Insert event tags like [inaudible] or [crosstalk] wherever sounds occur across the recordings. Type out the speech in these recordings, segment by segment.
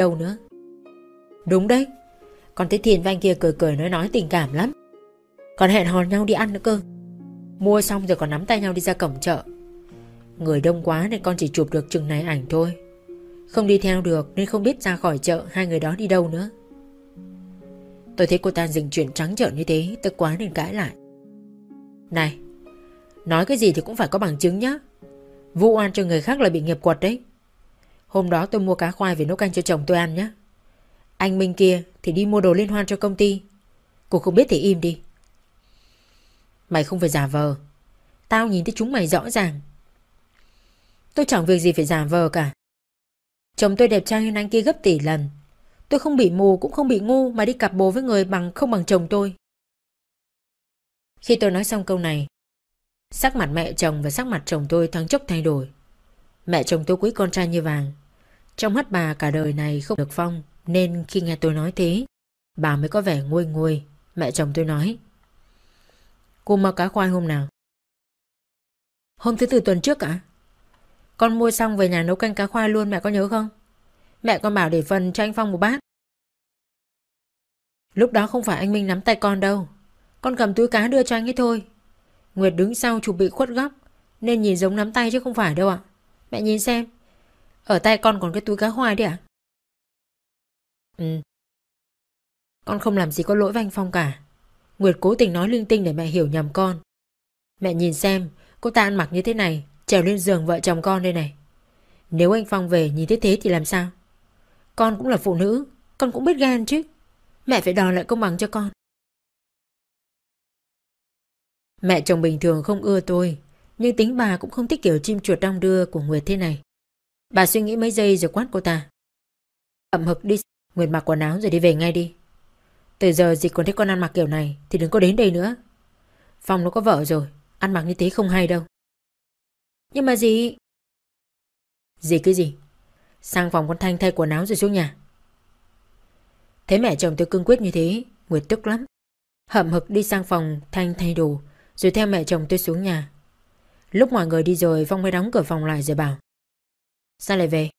đâu nữa. Đúng đấy. Con thấy Thiền và anh kia cười cười nói nói tình cảm lắm. Còn hẹn hò nhau đi ăn nữa cơ. Mua xong rồi còn nắm tay nhau đi ra cổng chợ. Người đông quá nên con chỉ chụp được chừng này ảnh thôi. Không đi theo được nên không biết ra khỏi chợ hai người đó đi đâu nữa. Tôi thấy cô ta dình chuyện trắng trợn như thế, Tức quá nên cãi lại Này, Nói cái gì thì cũng phải có bằng chứng nhá Vụ oan cho người khác là bị nghiệp quật đấy Hôm đó tôi mua cá khoai về nấu canh cho chồng tôi ăn nhé. Anh Minh kia thì đi mua đồ liên hoan cho công ty. Cô không biết thì im đi. Mày không phải giả vờ. Tao nhìn thấy chúng mày rõ ràng. Tôi chẳng việc gì phải giả vờ cả. Chồng tôi đẹp trai hơn anh kia gấp tỷ lần. Tôi không bị mù cũng không bị ngu mà đi cặp bồ với người bằng không bằng chồng tôi. Khi tôi nói xong câu này, sắc mặt mẹ chồng và sắc mặt chồng tôi thoáng chốc thay đổi. Mẹ chồng tôi quý con trai như vàng. Trong mắt bà cả đời này không được phong nên khi nghe tôi nói thế, bà mới có vẻ nguôi nguôi. Mẹ chồng tôi nói. Cô mua cá khoai hôm nào? Hôm thứ tư tuần trước ạ? Con mua xong về nhà nấu canh cá khoai luôn mẹ có nhớ không? Mẹ con bảo để phần cho anh Phong một bát. Lúc đó không phải anh Minh nắm tay con đâu. Con cầm túi cá đưa cho anh ấy thôi. Nguyệt đứng sau chụp bị khuất góc nên nhìn giống nắm tay chứ không phải đâu ạ. Mẹ nhìn xem. Ở tay con còn cái túi cá hoài đấy ạ. Ừ. Con không làm gì có lỗi với anh Phong cả. Nguyệt cố tình nói linh tinh để mẹ hiểu nhầm con. Mẹ nhìn xem, cô ta ăn mặc như thế này, trèo lên giường vợ chồng con đây này. Nếu anh Phong về nhìn thấy thế thì làm sao? Con cũng là phụ nữ Con cũng biết gan chứ Mẹ phải đòi lại công bằng cho con Mẹ chồng bình thường không ưa tôi Nhưng tính bà cũng không thích kiểu chim chuột đong đưa của Nguyệt thế này Bà suy nghĩ mấy giây rồi quát cô ta. Ẩm hực đi, Nguyệt mặc quần áo rồi đi về ngay đi. Từ giờ gì còn thấy con ăn mặc kiểu này Thì đừng có đến đây nữa. Phong nó có vợ rồi, Ăn mặc như thế không hay đâu. Nhưng mà gì Gì cái gì? Sang phòng con Thanh thay quần áo rồi xuống nhà. Thấy mẹ chồng tôi cương quyết như thế, Nguyệt tức lắm. Hậm hực đi sang phòng Thanh thay đồ, Rồi theo mẹ chồng tôi xuống nhà. Lúc mọi người đi rồi, Phong mới đóng cửa phòng lại rồi bảo Sao lại về?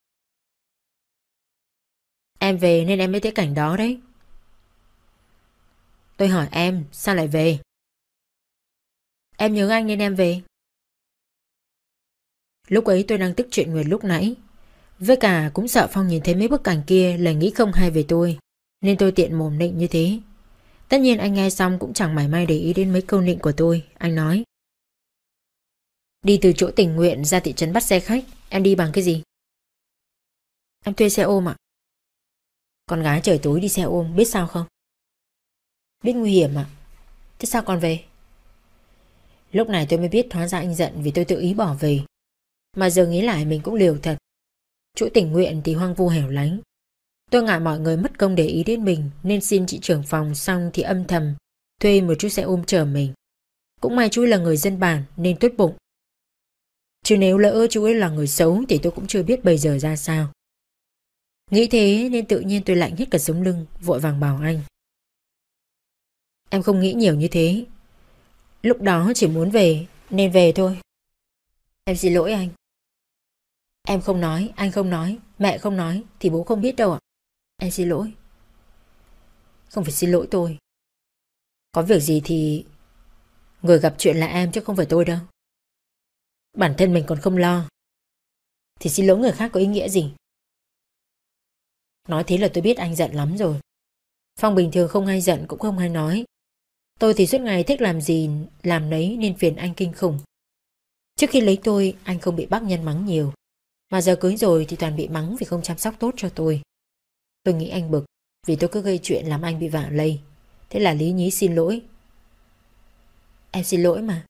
Em về nên em mới thấy cảnh đó đấy. Tôi hỏi em, sao lại về? Em nhớ anh nên em về. Lúc ấy tôi đang tức chuyện Nguyệt lúc nãy. Với cả cũng sợ Phong nhìn thấy mấy bức ảnh kia là nghĩ không hay về tôi. Nên tôi tiện mồm nịnh như thế. Tất nhiên anh nghe xong cũng chẳng mảy may để ý đến mấy câu nịnh của tôi. Anh nói, Đi từ chỗ tình nguyện ra thị trấn bắt xe khách. Em đi bằng cái gì? Em thuê xe ôm ạ Con gái trời tối đi xe ôm, biết sao không? Biết nguy hiểm ạ Thế sao con về? Lúc này tôi mới biết hóa ra anh giận vì tôi tự ý bỏ về Mà giờ nghĩ lại mình cũng liều thật Chỗ tình nguyện thì hoang vu hẻo lánh. Tôi ngại mọi người mất công để ý đến mình, nên xin chị trưởng phòng xong thì âm thầm thuê một chút xe ôm chở mình. Cũng may chú là người dân bản, nên tốt bụng. Chứ nếu lỡ chú ấy là người xấu thì tôi cũng chưa biết bây giờ ra sao. Nghĩ thế nên tự nhiên tôi lạnh hết cả sống lưng, vội vàng bảo anh. Em không nghĩ nhiều như thế. Lúc đó chỉ muốn về nên về thôi. Em xin lỗi anh. Em không nói, anh không nói, mẹ không nói Thì bố không biết đâu ạ Em xin lỗi Không phải xin lỗi tôi Có việc gì thì Người gặp chuyện là em chứ không phải tôi đâu Bản thân mình còn không lo Thì xin lỗi người khác có ý nghĩa gì Nói thế là tôi biết anh giận lắm rồi Phong bình thường không hay giận, cũng không hay nói Tôi thì suốt ngày thích làm gì, Làm nấy nên phiền anh kinh khủng Trước khi lấy tôi, Anh không bị bác nhân mắng nhiều mà giờ cưới rồi thì toàn bị mắng vì không chăm sóc tốt cho tôi. Tôi nghĩ anh bực, vì tôi cứ gây chuyện làm anh bị vạ lây. Thế là Lý Nhí xin lỗi. Em xin lỗi mà.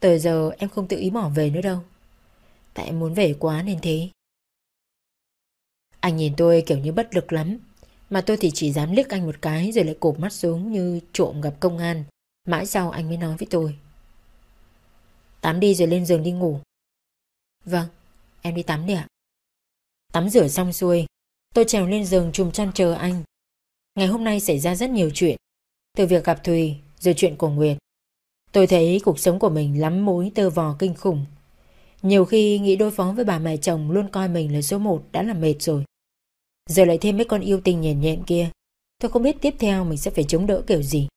Từ giờ em không tự ý bỏ về nữa đâu. Tại em muốn về quá nên thế. Anh nhìn tôi kiểu như bất lực lắm. Mà tôi thì chỉ dám liếc anh một cái rồi lại cụp mắt xuống như trộm gặp công an. Mãi sau anh mới nói với tôi. Tắm đi rồi lên giường đi ngủ. Vâng. Em đi tắm đi ạ. Tắm rửa xong xuôi, tôi trèo lên giường chùm chăn chờ anh. Ngày hôm nay xảy ra rất nhiều chuyện. Từ việc gặp Thùy, rồi chuyện của Nguyệt. Tôi thấy cuộc sống của mình lắm mối tơ vò kinh khủng. Nhiều khi nghĩ đối phó với bà mẹ chồng luôn coi mình là số một đã là mệt rồi. Giờ lại thêm mấy con yêu tình nhện nhện kia. Tôi không biết tiếp theo mình sẽ phải chống đỡ kiểu gì.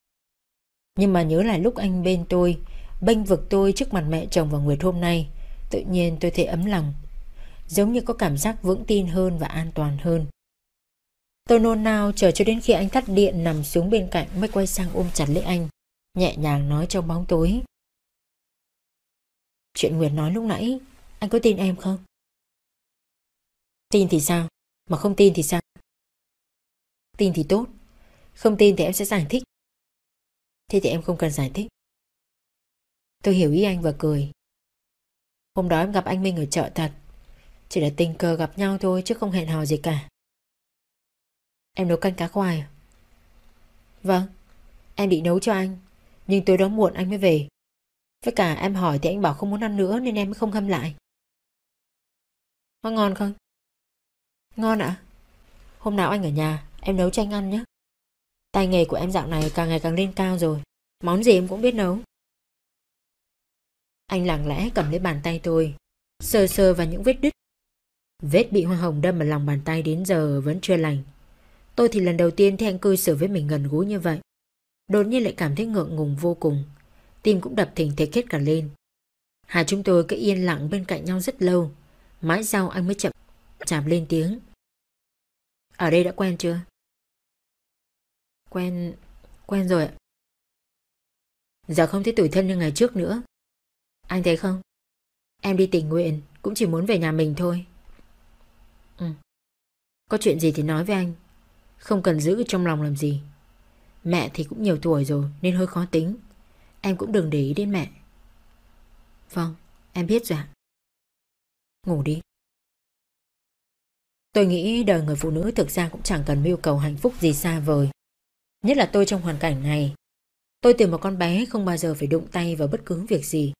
Nhưng mà nhớ lại lúc anh bên tôi, bênh vực tôi trước mặt mẹ chồng và Nguyệt hôm nay, tự nhiên tôi thấy ấm lòng. Giống như có cảm giác vững tin hơn và an toàn hơn. Tôi nôn nao chờ cho đến khi anh tắt điện nằm xuống bên cạnh mới quay sang ôm chặt lấy anh, nhẹ nhàng nói trong bóng tối. Chuyện Nguyệt nói lúc nãy, anh có tin em không? Tin thì sao? Mà không tin thì sao? Tin thì tốt, không tin thì em sẽ giải thích. Thế thì em không cần giải thích. Tôi hiểu ý anh và cười. Hôm đó em gặp anh Minh ở chợ thật, chỉ là tình cờ gặp nhau thôi chứ không hẹn hò gì cả. Em nấu canh cá khoai à? Vâng, em định nấu cho anh, nhưng tối đó muộn anh mới về. Với cả em hỏi thì anh bảo không muốn ăn nữa nên em mới không hâm lại. Nó ngon không? Ngon ạ. Hôm nào anh ở nhà, em nấu cho anh ăn nhé. Tay nghề của em dạo này càng ngày càng lên cao rồi. Món gì em cũng biết nấu. Anh lặng lẽ cầm lấy bàn tay tôi, sờ sờ vào những vết đứt. Vết bị hoa hồng đâm vào lòng bàn tay đến giờ vẫn chưa lành. Tôi thì lần đầu tiên thấy anh cư xử với mình gần gũi như vậy. Đột nhiên lại cảm thấy ngượng ngùng vô cùng. Tim cũng đập thình thịch hết cả lên. Hai chúng tôi cứ yên lặng bên cạnh nhau rất lâu. Mãi sau anh mới chậm chạm lên tiếng. Ở đây đã quen chưa? Quen... quen rồi ạ. Giờ không thấy tủi thân như ngày trước nữa. Anh thấy không? Em đi tình nguyện cũng chỉ muốn về nhà mình thôi. Ừ. Có chuyện gì thì nói với anh. Không cần giữ trong lòng làm gì. Mẹ thì cũng nhiều tuổi rồi nên hơi khó tính. Em cũng đừng để ý đến mẹ. Vâng, em biết rồi ạ. Ngủ đi. Tôi nghĩ đời người phụ nữ thực ra cũng chẳng cần mưu cầu hạnh phúc gì xa vời. Nhất là tôi trong hoàn cảnh này. Tôi tìm một con bé không bao giờ phải đụng tay vào bất cứ việc gì.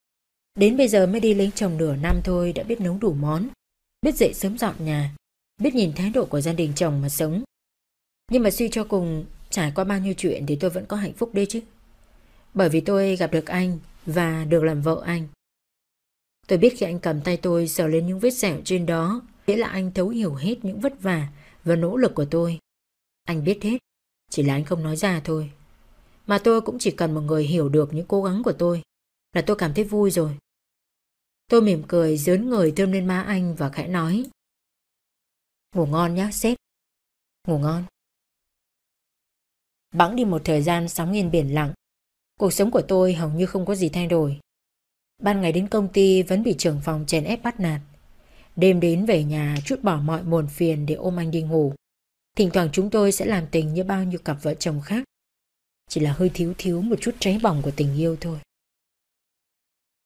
Đến bây giờ mới đi lấy chồng nửa năm thôi đã biết nấu đủ món, biết dậy sớm dọn nhà, biết nhìn thái độ của gia đình chồng mà sống. Nhưng mà suy cho cùng, trải qua bao nhiêu chuyện thì tôi vẫn có hạnh phúc đấy chứ. Bởi vì tôi gặp được anh và được làm vợ anh. Tôi biết khi anh cầm tay tôi sờ lên những vết sẹo trên đó, nghĩa là anh thấu hiểu hết những vất vả và nỗ lực của tôi. Anh biết hết, chỉ là anh không nói ra thôi. Mà tôi cũng chỉ cần một người hiểu được những cố gắng của tôi, là tôi cảm thấy vui rồi. Tôi mỉm cười dớn người thơm lên má anh và khẽ nói. Ngủ ngon nhé, sếp. Ngủ ngon. Bẵng đi một thời gian sóng yên biển lặng. Cuộc sống của tôi hầu như không có gì thay đổi. Ban ngày đến công ty vẫn bị trưởng phòng chèn ép bắt nạt. Đêm đến về nhà chút bỏ mọi muộn phiền để ôm anh đi ngủ. Thỉnh thoảng chúng tôi sẽ làm tình như bao nhiêu cặp vợ chồng khác. Chỉ là hơi thiếu thiếu một chút cháy bỏng của tình yêu thôi.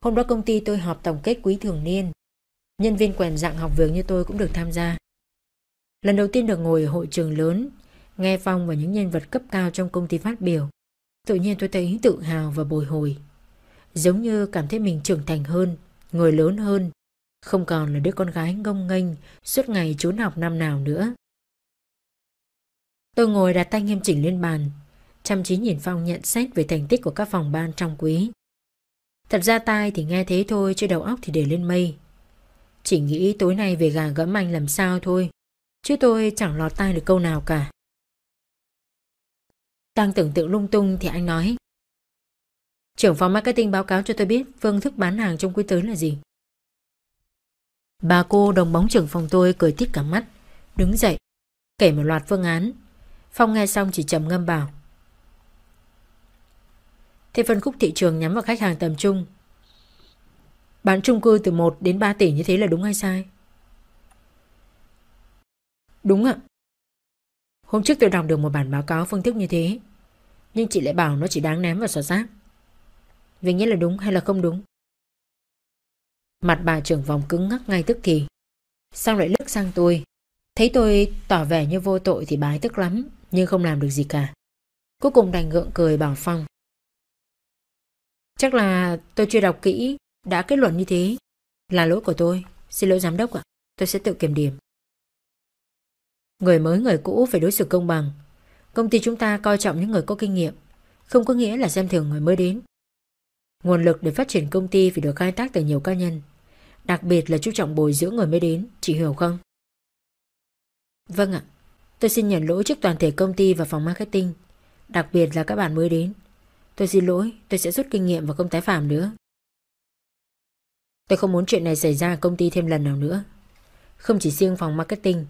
Hôm đó công ty tôi họp tổng kết quý thường niên. Nhân viên quèn dạng học việc như tôi cũng được tham gia. Lần đầu tiên được ngồi ở hội trường lớn, nghe Phong và những nhân vật cấp cao trong công ty phát biểu. Tự nhiên tôi thấy tự hào và bồi hồi. Giống như cảm thấy mình trưởng thành hơn, người lớn hơn, không còn là đứa con gái ngông nghênh suốt ngày trốn học năm nào nữa. Tôi ngồi đặt tay nghiêm chỉnh lên bàn, chăm chí nhìn Phong nhận xét về thành tích của các phòng ban trong quý. Thật ra tai thì nghe thế thôi chứ đầu óc thì để lên mây. Chỉ nghĩ tối nay về gà gẫm anh làm sao thôi, chứ tôi chẳng lọt tai được câu nào cả. Đang tưởng tượng lung tung thì anh nói Trưởng phòng marketing báo cáo cho tôi biết phương thức bán hàng trong quý tới là gì. Bà cô đồng bóng trưởng phòng tôi cười tít cả mắt, đứng dậy, kể một loạt phương án. Phong nghe xong chỉ trầm ngâm bảo. Thế phân khúc thị trường nhắm vào khách hàng tầm trung. Bán chung cư từ 1 đến 3 tỷ như thế là đúng hay sai? Đúng ạ. Hôm trước tôi đọc được một bản báo cáo phương thức như thế. Nhưng chị lại bảo nó chỉ đáng ném vào sọt rác. Việc nghĩa là đúng hay là không đúng? Mặt bà trưởng phòng cứng ngắc ngay tức thì. Xong lại lướt sang tôi. Thấy tôi tỏ vẻ như vô tội thì bà ấy tức lắm, nhưng không làm được gì cả. Cuối cùng đành gượng cười bảo Phong. Chắc là tôi chưa đọc kỹ, đã kết luận như thế. Là lỗi của tôi, xin lỗi giám đốc ạ, tôi sẽ tự kiểm điểm. Người mới người cũ phải đối xử công bằng. Công ty chúng ta coi trọng những người có kinh nghiệm, không có nghĩa là xem thường người mới đến. Nguồn lực để phát triển công ty phải được khai thác từ nhiều cá nhân, đặc biệt là chú trọng bồi dưỡng người mới đến, chị hiểu không? Vâng ạ, Tôi xin nhận lỗi trước toàn thể công ty và phòng marketing. Đặc biệt là các bạn mới đến. Tôi xin lỗi Tôi sẽ rút kinh nghiệm và không tái phạm nữa. Tôi không muốn chuyện này xảy ra ở công ty thêm lần nào nữa. Không chỉ riêng phòng marketing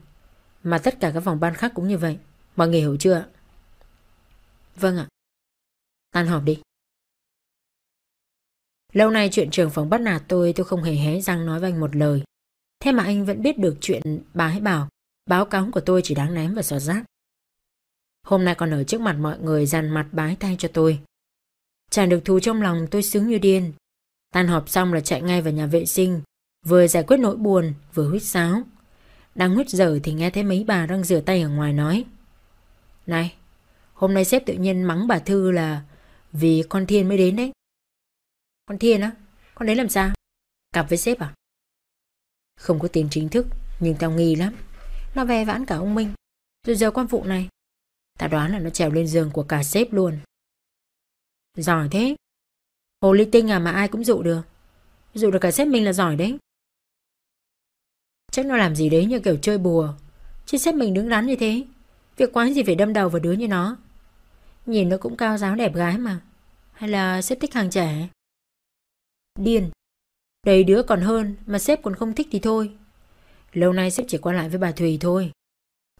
Mà tất cả các phòng ban khác cũng như vậy. Mọi người hiểu chưa ạ? Vâng ạ. Tan họp đi. Lâu nay chuyện trường phòng bắt nạt tôi Tôi không hề hé răng nói với anh một lời. Thế mà anh vẫn biết được chuyện bà ấy bảo, Báo cáo của tôi chỉ đáng ném và xót rác. Hôm nay còn ở trước mặt mọi người dàn mặt bái tay cho tôi. Chẳng được thù trong lòng, tôi sướng như điên. Tan họp xong là chạy ngay vào nhà vệ sinh, Vừa giải quyết nỗi buồn, Vừa huyết sáo. Đang huyết dở thì nghe thấy mấy bà đang rửa tay ở ngoài nói, Này, Hôm nay sếp tự nhiên mắng bà Thư là Vì con Thiên mới đến đấy. Con Thiên á, Con đấy làm sao? Cặp với sếp à? Không có tiền chính thức, Nhưng tao nghi lắm. Nó ve vãn cả ông Minh. Rồi giờ quan phụ này. Tao đoán là nó trèo lên giường của cả sếp luôn. Giỏi thế. Hồ ly tinh à mà ai cũng dụ được. Dụ được cả sếp mình là giỏi đấy. Chắc nó làm gì đấy như kiểu chơi bùa. Chứ sếp mình đứng đắn như thế. Việc quái gì phải đâm đầu vào đứa như nó? Nhìn nó cũng cao giáo đẹp gái mà. Hay là sếp thích hàng trẻ? Điên Đầy đứa còn hơn, Mà sếp còn không thích thì thôi. Lâu nay sếp chỉ qua lại với bà Thùy thôi.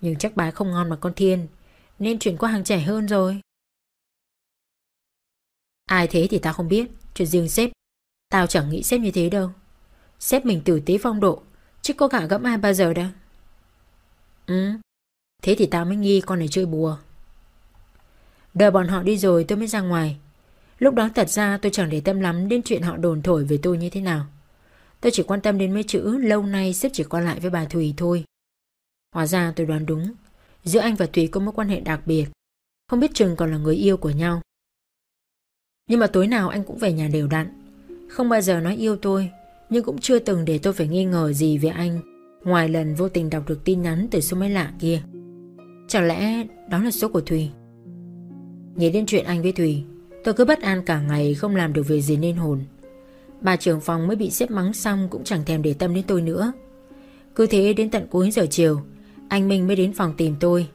Nhưng chắc bà không ngon mà con Thiên, Nên chuyển qua hàng trẻ hơn rồi. Ai thế thì tao không biết, Chuyện riêng sếp. Tao chẳng nghĩ sếp như thế đâu. Sếp mình tử tế phong độ, Chứ có cả gẫm ai bao giờ đâu. Ừ Thế thì tao mới nghi con này chơi bùa. Đợi bọn họ đi rồi tôi mới ra ngoài. Lúc đó thật ra tôi chẳng để tâm lắm Đến chuyện họ đồn thổi về tôi như thế nào. Tôi chỉ quan tâm đến mấy chữ, Lâu nay sếp chỉ qua lại với bà Thùy thôi. Hóa ra tôi đoán đúng. Giữa anh và Thùy có mối quan hệ đặc biệt. Không biết chừng còn là người yêu của nhau. Nhưng mà tối nào anh cũng về nhà đều đặn. Không bao giờ nói yêu tôi, Nhưng cũng chưa từng để tôi phải nghi ngờ gì về anh, Ngoài lần vô tình đọc được tin nhắn từ số máy lạ kia. Chẳng lẽ đó là số của Thùy? Nghĩ đến chuyện anh với Thùy Tôi cứ bất an cả ngày không làm được việc gì nên hồn. Bà trưởng phòng mới bị xếp mắng xong Cũng chẳng thèm để tâm đến tôi nữa. Cứ thế đến tận cuối giờ chiều, Anh Minh mới đến phòng tìm tôi.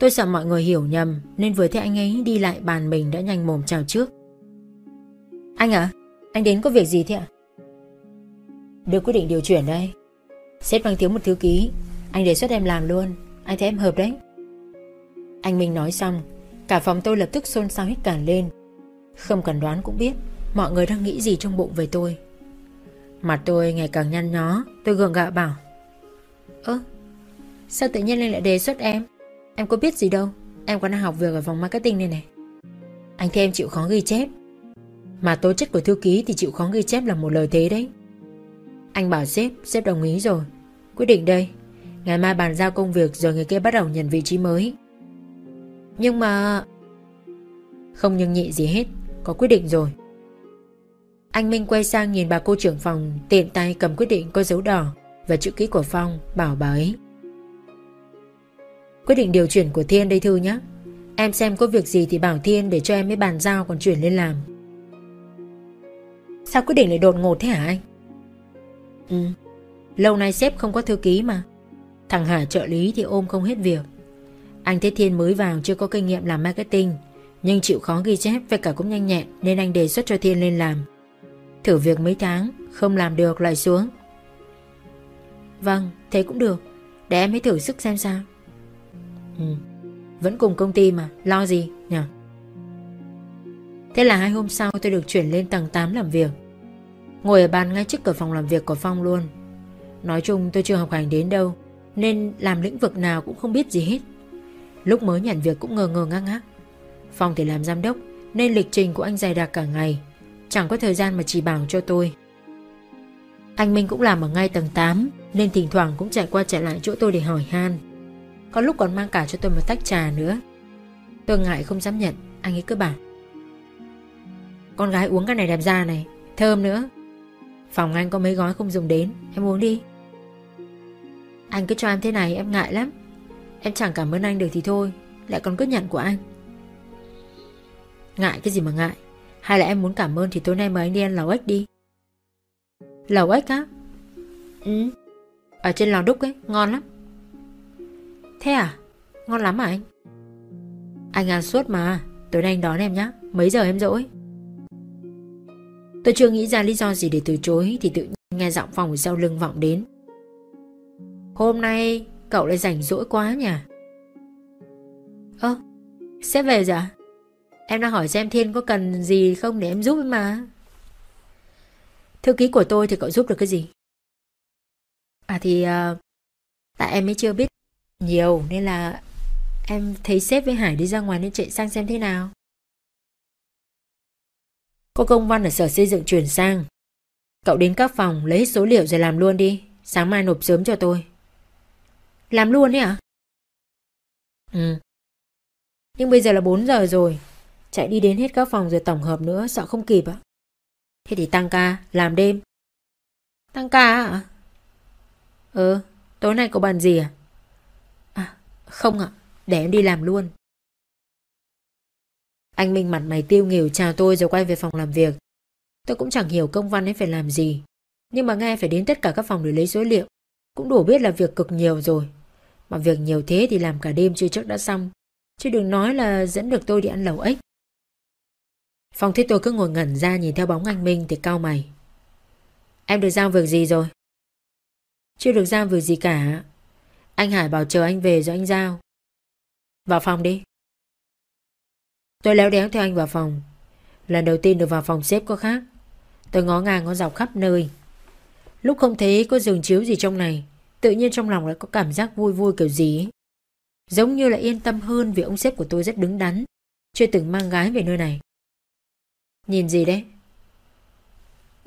Tôi sợ mọi người hiểu nhầm Nên vừa thấy anh ấy đi lại bàn mình đã nhanh mồm chào trước. Anh à Anh đến có việc gì thế ạ? Được quyết định điều chuyển đây. Sếp đang thiếu một thư ký, Anh đề xuất em làm luôn. Anh thấy em hợp đấy. Anh Minh nói xong, Cả phòng tôi lập tức xôn xao hết cả lên. Không cần đoán cũng biết, Mọi người đang nghĩ gì trong bụng về tôi. Mặt tôi ngày càng nhăn nhó, Tôi gượng gạo bảo. Ơ, Sao tự nhiên anh lại đề xuất em? Em có biết gì đâu, Em còn đang học việc ở phòng marketing này này. Anh thêm chịu khó ghi chép. Mà tố chất của thư ký thì chịu khó ghi chép là một lời thế đấy. Anh bảo sếp Sếp đồng ý rồi. Quyết định đây, Ngày mai bàn giao công việc rồi người kia bắt đầu nhận vị trí mới. Nhưng mà Không nhưng nhị gì hết. Có quyết định rồi. Anh Minh quay sang nhìn bà cô trưởng phòng, Tiện tay cầm quyết định có dấu đỏ Và chữ ký của Phong, bảo bà ấy, Quyết định điều chuyển của Thiên đây Thư nhé. Em xem có việc gì thì bảo Thiên Để cho em mới bàn giao còn chuyển lên làm. Sao quyết định lại đột ngột thế hả anh? Ừ Lâu nay sếp không có thư ký mà. Thằng Hà trợ lý thì ôm không hết việc. Anh thấy Thiên mới vào chưa có kinh nghiệm làm marketing nhưng chịu khó ghi chép Với cả cũng nhanh nhẹn Nên anh đề xuất cho Thiên lên làm. Thử việc mấy tháng, Không làm được lại xuống. Vâng thế cũng được. Để em hãy thử sức xem sao. Ừ Vẫn cùng công ty mà, Lo gì nhỉ Thế là hai hôm sau tôi được chuyển lên tầng 8 làm việc. Ngồi ở bàn ngay trước cửa phòng làm việc của Phong luôn. Nói chung tôi chưa học hành đến đâu, Nên làm lĩnh vực nào cũng không biết gì hết. Lúc mới nhận việc cũng ngờ ngờ ngang ngác. Phong thì làm giám đốc, Nên lịch trình của anh dày đặc cả ngày. Chẳng có thời gian mà chỉ bảo cho tôi. Anh Minh cũng làm ở ngay tầng 8 Nên thỉnh thoảng cũng chạy qua chạy lại chỗ tôi để hỏi han. Có lúc còn mang cả cho tôi một tách trà nữa. Tôi ngại không dám nhận, Anh ấy cứ bảo. Con gái uống cái này đẹp da này, Thơm nữa. Phòng anh có mấy gói không dùng đến, Em uống đi. Anh cứ cho em thế này, em ngại lắm. Em chẳng cảm ơn anh được thì thôi, Lại còn cứ nhận của anh. Ngại cái gì mà ngại? Hay là em muốn cảm ơn thì tối nay mời anh đi ăn lẩu ếch đi. Lẩu ếch á? Ừ. Ở trên lò đúc ấy, ngon lắm. Thế à? Ngon lắm à anh? Anh ăn suốt mà. Tối nay anh đón em nhé Mấy giờ em rỗi Tôi chưa nghĩ ra lý do gì để từ chối, Thì tự nhiên nghe giọng phòng sau lưng vọng đến. Hôm nay cậu lại rảnh rỗi quá nhỉ? Ơ sẽ về rồi à Em đang hỏi xem Thiên có cần gì không để em giúp mà. Thư ký của tôi thì cậu giúp được cái gì? À thì uh, Tại em mới chưa biết nhiều Nên là em thấy sếp với Hải đi ra ngoài nên chạy sang xem thế nào. Có công văn ở sở xây dựng chuyển sang. Cậu đến các phòng lấy số liệu rồi làm luôn đi. Sáng mai nộp sớm cho tôi. Làm luôn đấy ạ? Ừ. Nhưng bây giờ là 4 giờ rồi. Chạy đi đến hết các phòng rồi tổng hợp nữa Sợ không kịp ạ. Thế thì tăng ca, làm đêm. Tăng ca ạ? Ừ, tối nay có bàn gì à? À, không ạ, để em đi làm luôn. Anh Minh mặt mày tiêu nghỉu chào tôi rồi quay về phòng làm việc. Tôi cũng chẳng hiểu công văn ấy phải làm gì Nhưng mà nghe phải đến tất cả các phòng để lấy số liệu Cũng đủ biết là việc cực nhiều rồi. Mà việc nhiều thế thì làm cả đêm chưa chắc đã xong Chứ đừng nói là dẫn được tôi đi ăn lẩu ếch Phong thấy tôi cứ ngồi ngẩn ra nhìn theo bóng anh Minh thì cau mày. Em được giao việc gì rồi? Chưa được giao việc gì cả. Anh Hải bảo chờ anh về rồi anh giao. Vào phòng đi. Tôi léo đéo theo anh vào phòng. Lần đầu tiên được vào phòng xếp có khác. Tôi ngó ngang ngó dọc khắp nơi. Lúc không thấy có giường chiếu gì trong này, tự nhiên trong lòng lại có cảm giác vui vui kiểu gì ấy. Giống như là yên tâm hơn vì ông sếp của tôi rất đứng đắn, chưa từng mang gái về nơi này. Nhìn gì đấy?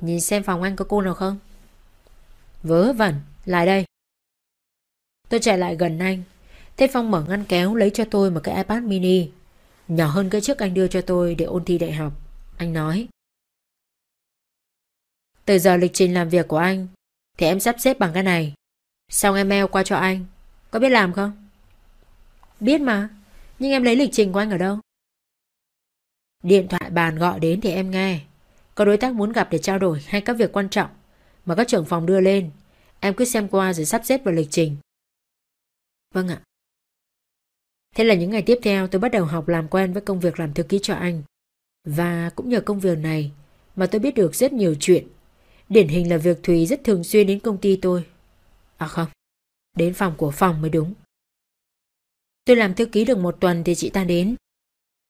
Nhìn xem phòng anh có cô nào không? Vớ vẩn, lại đây. Tôi chạy lại gần anh. Thế Phong mở ngăn kéo lấy cho tôi một cái iPad mini. Nhỏ hơn cái trước anh đưa cho tôi để ôn thi đại học. Anh nói. Từ giờ lịch trình làm việc của anh thì em sắp xếp bằng cái này. Xong em mail qua cho anh. Có biết làm không? Biết mà. Nhưng em lấy lịch trình của anh ở đâu? Điện thoại bàn gọi đến thì em nghe. Có đối tác muốn gặp để trao đổi hay các việc quan trọng mà các trưởng phòng đưa lên. Em cứ xem qua rồi sắp xếp vào lịch trình. Vâng ạ. Thế là những ngày tiếp theo tôi bắt đầu học làm quen với công việc làm thư ký cho anh. Và cũng nhờ công việc này mà tôi biết được rất nhiều chuyện. Điển hình là việc Thùy rất thường xuyên đến công ty tôi. À không, đến phòng của phòng mới đúng. Tôi làm thư ký được một tuần thì chị ta đến.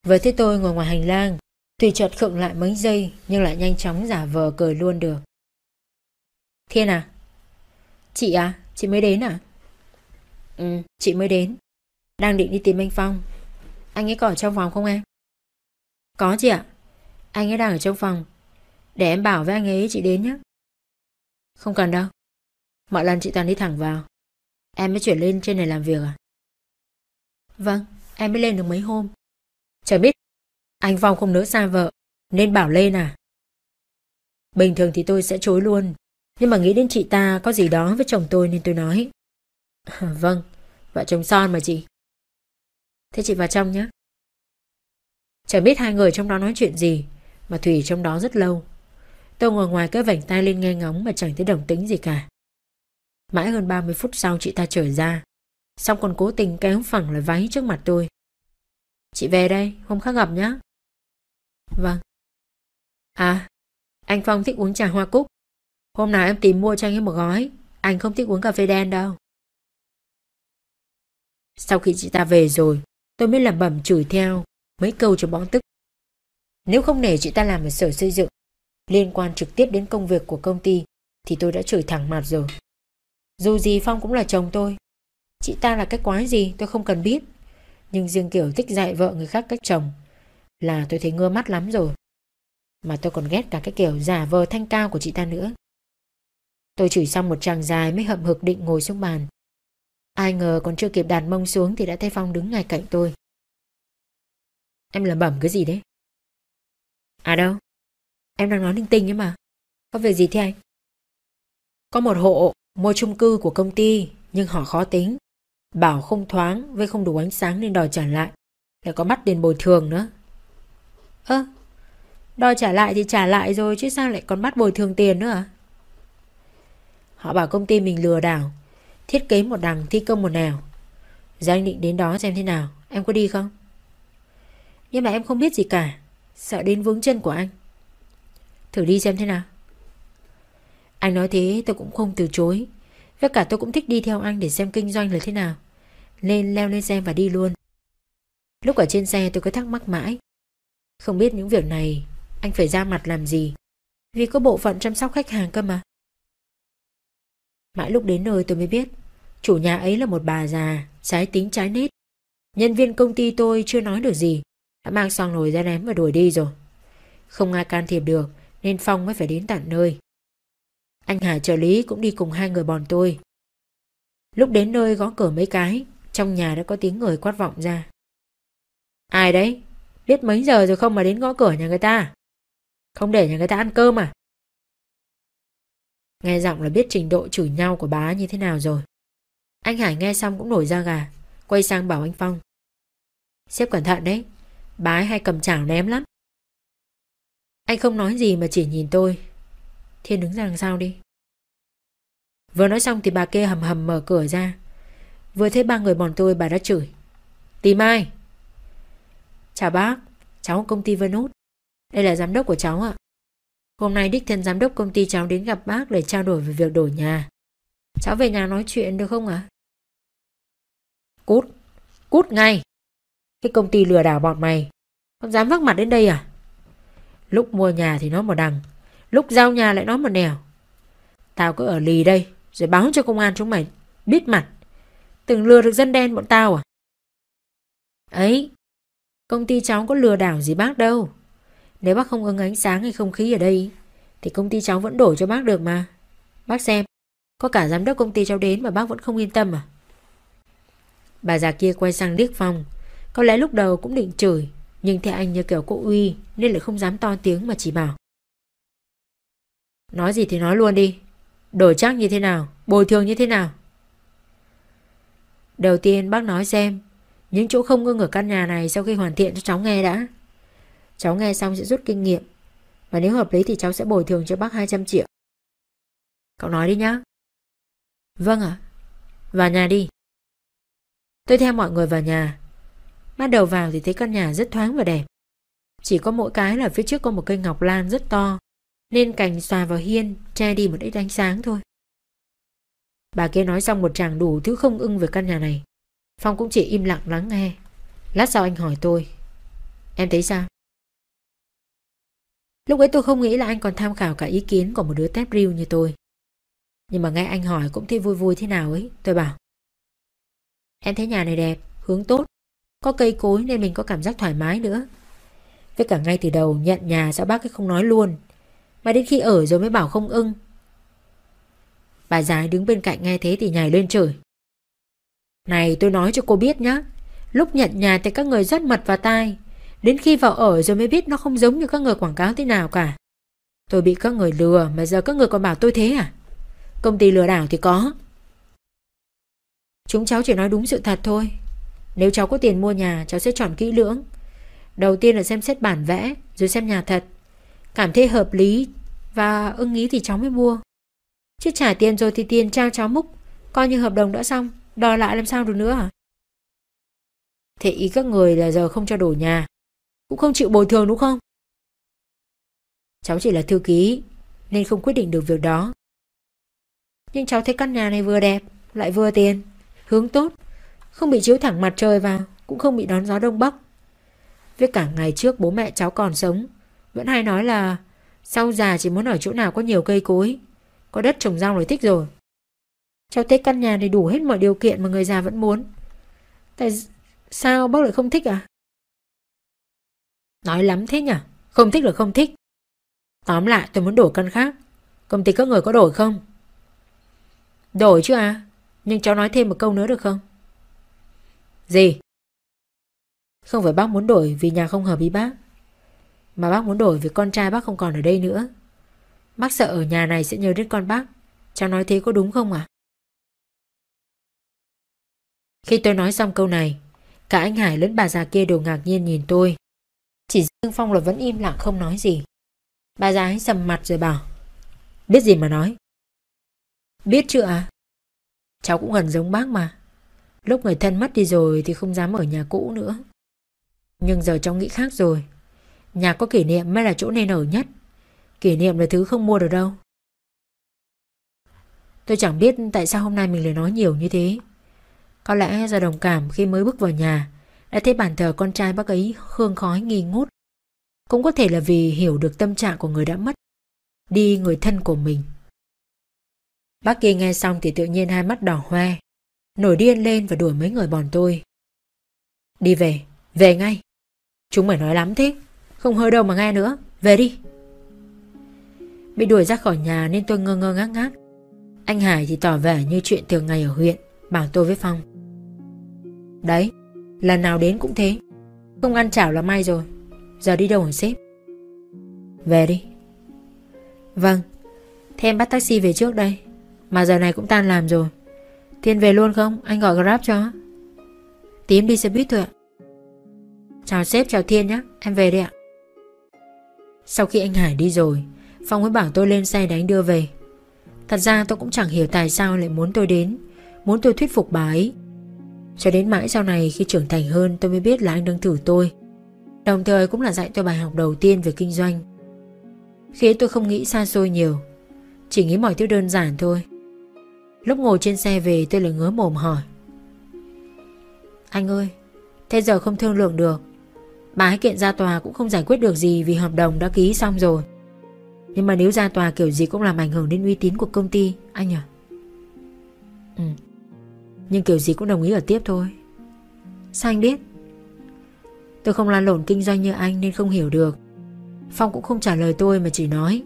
Với thế tôi ngồi ngoài hành lang, Tùy chợt khựng lại mấy giây nhưng lại nhanh chóng giả vờ cười luôn được. Thiên à? Chị à? Chị mới đến à? Ừ, chị mới đến. Đang định đi tìm anh Phong. Anh ấy có ở trong phòng không em? Có chị ạ. Anh ấy đang ở trong phòng. Để em bảo với anh ấy chị đến nhé. Không cần đâu. Mọi lần chị toàn đi thẳng vào. Em mới chuyển lên trên này làm việc à? Vâng, em mới lên được mấy hôm. Chả biết. Anh Phong không nỡ xa vợ, Nên bảo lên à? Bình thường thì tôi sẽ chối luôn, Nhưng mà nghĩ đến chị ta có gì đó với chồng tôi nên tôi nói. [laughs] Vâng Vợ chồng son mà chị. Thế chị vào trong nhé. Chẳng biết hai người trong đó nói chuyện gì, Mà Thủy trong đó rất lâu. Tôi ngồi ngoài cái vảnh tay lên nghe ngóng Mà chẳng thấy đồng tính gì cả. Mãi hơn 30 phút sau chị ta trở ra, Xong còn cố tình kéo phẳng lại váy trước mặt tôi. Chị về đây, hôm khác gặp nhé. Vâng. À, anh Phong thích uống trà hoa cúc. Hôm nào em tìm mua cho anh ấy một gói. Anh không thích uống cà phê đen đâu. Sau khi chị ta về rồi, tôi mới làm bẩm chửi theo mấy câu cho bóng tức. Nếu không để chị ta làm ở sở xây dựng, liên quan trực tiếp đến công việc của công ty, thì tôi đã chửi thẳng mặt rồi. Dù gì Phong cũng là chồng tôi. Chị ta là cái quái gì tôi không cần biết. Nhưng riêng kiểu thích dạy vợ người khác cách chồng Là tôi thấy ngơ mắt lắm rồi Mà tôi còn ghét cả cái kiểu giả vờ thanh cao của chị ta nữa Tôi chửi xong một tràng dài mới hậm hực định ngồi xuống bàn Ai ngờ còn chưa kịp đặt mông xuống thì đã thấy Phong đứng ngay cạnh tôi Em lẩm bẩm cái gì đấy? À đâu? Em đang nói linh tinh ấy mà Có việc gì thế anh? Có một hộ mua chung cư của công ty Nhưng họ khó tính Bảo không thoáng với không đủ ánh sáng nên đòi trả lại. Lại có bắt tiền bồi thường nữa. Ơ, Đòi trả lại thì trả lại rồi, Chứ sao lại còn bắt bồi thường tiền nữa à? Họ bảo công ty mình lừa đảo, Thiết kế một đằng, thi công một nẻo. Giờ anh định đến đó xem thế nào. Em có đi không? Nhưng mà em không biết gì cả, Sợ đến vướng chân của anh. Thử đi xem thế nào. Anh nói thế tôi cũng không từ chối. Với cả tôi cũng thích đi theo anh để xem kinh doanh là thế nào. Nên leo lên xe và đi luôn. Lúc ở trên xe tôi cứ thắc mắc mãi. Không biết những việc này Anh phải ra mặt làm gì? Vì có bộ phận chăm sóc khách hàng cơ mà. Mãi lúc đến nơi tôi mới biết, Chủ nhà ấy là một bà già, Trái tính trái nết. Nhân viên công ty tôi chưa nói được gì, Đã mang xong nồi ra ném và đuổi đi rồi. Không ai can thiệp được, Nên Phong mới phải đến tận nơi. Anh Hà trợ lý cũng đi cùng hai người bọn tôi Lúc đến nơi gõ cửa mấy cái Trong nhà đã có tiếng người quát vọng ra Ai đấy? Biết mấy giờ rồi không mà đến gõ cửa nhà người ta? Không để nhà người ta ăn cơm à? Nghe giọng là biết trình độ chửi nhau của bá như thế nào rồi. Anh Hải nghe xong cũng nổi da gà, quay sang bảo anh Phong. Xếp cẩn thận đấy, bá hay cầm chảo ném lắm. Anh không nói gì mà chỉ nhìn tôi. Thiên đứng ra đằng sau đi. Vừa nói xong thì bà kia hầm hầm mở cửa ra. Vừa thấy ba người bọn tôi bà đã chửi. Tìm ai? Chào bác, cháu công ty Vân Đây là giám đốc của cháu ạ. Hôm nay đích thân giám đốc công ty cháu đến gặp bác để trao đổi về việc đổi nhà. Cháu về nhà nói chuyện được không ạ? Cút, cút ngay. Cái công ty lừa đảo bọn mày, Con dám vác mặt đến đây à? Lúc mua nhà thì nó một đằng, lúc giao nhà lại nói một nẻo. Tao cứ ở lì đây, rồi báo cho công an chúng mày biết mặt. Từng lừa được dân đen bọn tao à? Ấy, công ty cháu có lừa đảo gì bác đâu. Nếu bác không ưng ánh sáng hay không khí ở đây Thì công ty cháu vẫn đổi cho bác được mà Bác xem Có cả giám đốc công ty cháu đến mà bác vẫn không yên tâm à Bà già kia quay sang liếc phòng Có lẽ lúc đầu cũng định chửi Nhưng thấy anh như kiểu cô uy Nên lại không dám to tiếng mà chỉ bảo Nói gì thì nói luôn đi. Đổi chắc như thế nào, Bồi thường như thế nào? Đầu tiên bác nói xem, Những chỗ không ngưng ở căn nhà này Sau khi hoàn thiện cho cháu nghe đã. Cháu nghe xong sẽ rút kinh nghiệm. Và nếu hợp lý thì cháu sẽ bồi thường cho bác 200 triệu. Cậu nói đi nhá. Vâng ạ. Vào nhà đi. Tôi theo mọi người vào nhà. Bắt đầu vào thì thấy căn nhà rất thoáng và đẹp. Chỉ có mỗi cái là phía trước có một cây ngọc lan rất to. Nên cành xòa vào hiên Che đi một ít ánh sáng thôi Bà kia nói xong một tràng đủ thứ không ưng về căn nhà này Phong cũng chỉ im lặng lắng nghe Lát sau anh hỏi tôi Em thấy sao? Lúc ấy tôi không nghĩ là anh còn tham khảo cả ý kiến của một đứa tép riêu như tôi. Nhưng mà nghe anh hỏi cũng thấy vui vui thế nào ấy, tôi bảo. Em thấy nhà này đẹp, hướng tốt, có cây cối nên mình có cảm giác thoải mái nữa. Với cả ngay từ đầu nhận nhà sao bác ấy không nói luôn, mà đến khi ở rồi mới bảo không ưng. Bà giái đứng bên cạnh nghe thế thì nhảy lên trời. Này tôi nói cho cô biết nhá, lúc nhận nhà thì các người rất mật vào tai, Đến khi vào ở rồi mới biết nó không giống như các người quảng cáo thế nào cả. Tôi bị các người lừa mà giờ các người còn bảo tôi thế à? Công ty lừa đảo thì có. Chúng cháu chỉ nói đúng sự thật thôi. Nếu cháu có tiền mua nhà, cháu sẽ chọn kỹ lưỡng. Đầu tiên là xem xét bản vẽ, rồi xem nhà thật. Cảm thấy hợp lý và ưng ý thì cháu mới mua. Chứ trả tiền rồi thì tiền trao cháu múc, coi như hợp đồng đã xong, đòi lại làm sao được nữa hả? Thế ý các người là giờ không cho đổi nhà, cũng không chịu bồi thường đúng không? Cháu chỉ là thư ký Nên không quyết định được việc đó Nhưng cháu thấy căn nhà này vừa đẹp Lại vừa tiền Hướng tốt Không bị chiếu thẳng mặt trời vào Cũng không bị đón gió đông bắc Với cả ngày trước bố mẹ cháu còn sống vẫn hay nói là, Sau già chỉ muốn ở chỗ nào có nhiều cây cối, Có đất trồng rau là thích rồi Cháu thấy căn nhà này đủ hết mọi điều kiện Mà người già vẫn muốn Tại sao bác lại không thích à Nói lắm thế nhỉ? Không thích là không thích. Tóm lại, tôi muốn đổi căn khác. Công ty các người có đổi không? Đổi chứ à? Nhưng cháu nói thêm một câu nữa được không? Gì? Không phải bác muốn đổi vì nhà không hợp ý bác. Mà bác muốn đổi vì con trai bác không còn ở đây nữa. Bác sợ ở nhà này sẽ nhớ đến con bác. Cháu nói thế có đúng không ạ? À? Khi tôi nói xong câu này, cả anh Hải lẫn bà già kia đều ngạc nhiên nhìn tôi. Chỉ dương Phong là vẫn im lặng không nói gì. Bà già ấy sầm mặt rồi bảo. Biết gì mà nói. Biết chưa à? Cháu cũng gần giống bác mà. Lúc người thân mất đi rồi thì không dám ở nhà cũ nữa. Nhưng giờ cháu nghĩ khác rồi. Nhà có kỷ niệm mới là chỗ nên ở nhất. Kỷ niệm là thứ không mua được đâu. Tôi chẳng biết tại sao hôm nay mình lại nói nhiều như thế. Có lẽ do đồng cảm khi mới bước vào nhà đã thấy bàn thờ con trai bác ấy hương khói nghi ngút. Cũng có thể là vì hiểu được tâm trạng của người đã mất, đi người thân của mình. Bác kia nghe xong thì tự nhiên hai mắt đỏ hoe, nổi điên lên và đuổi mấy người bọn tôi. Đi về, về ngay. Chúng mày nói lắm thế, không hơi đâu mà nghe nữa, về đi. Bị đuổi ra khỏi nhà nên tôi ngơ ngơ ngác ngác. Anh Hải thì tỏ vẻ như chuyện thường ngày ở huyện, bảo tôi với Phong. Đấy, lần nào đến cũng thế, không ăn chảo là may rồi, giờ đi đâu hả sếp? Về đi. Vâng, thế em bắt taxi về trước đây, mà giờ này cũng tan làm rồi. Thiên về luôn không? Anh gọi Grab cho. Tím đi xe buýt thôi ạ. Chào sếp, chào Thiên nhé, em về đi ạ. Sau khi anh Hải đi rồi, Phong mới bảo tôi lên xe đánh đưa về. Thật ra tôi cũng chẳng hiểu tại sao lại muốn tôi đến, muốn tôi thuyết phục bà ấy. Cho đến mãi sau này khi trưởng thành hơn tôi mới biết là anh đang thử tôi. Đồng thời cũng là dạy tôi bài học đầu tiên về kinh doanh. Khiến tôi không nghĩ xa xôi nhiều, chỉ nghĩ mọi thứ đơn giản thôi. Lúc ngồi trên xe về tôi lại ngứa mồm hỏi. Anh ơi, thế giờ không thương lượng được. Bà ấy kiện ra tòa cũng không giải quyết được gì vì hợp đồng đã ký xong rồi. Nhưng mà nếu ra tòa kiểu gì cũng làm ảnh hưởng đến uy tín của công ty, Anh à? Ừ. Nhưng kiểu gì cũng đồng ý ở tiếp thôi. Sao anh biết? Tôi không lan lộn kinh doanh như anh nên không hiểu được. Phong cũng không trả lời tôi mà chỉ nói.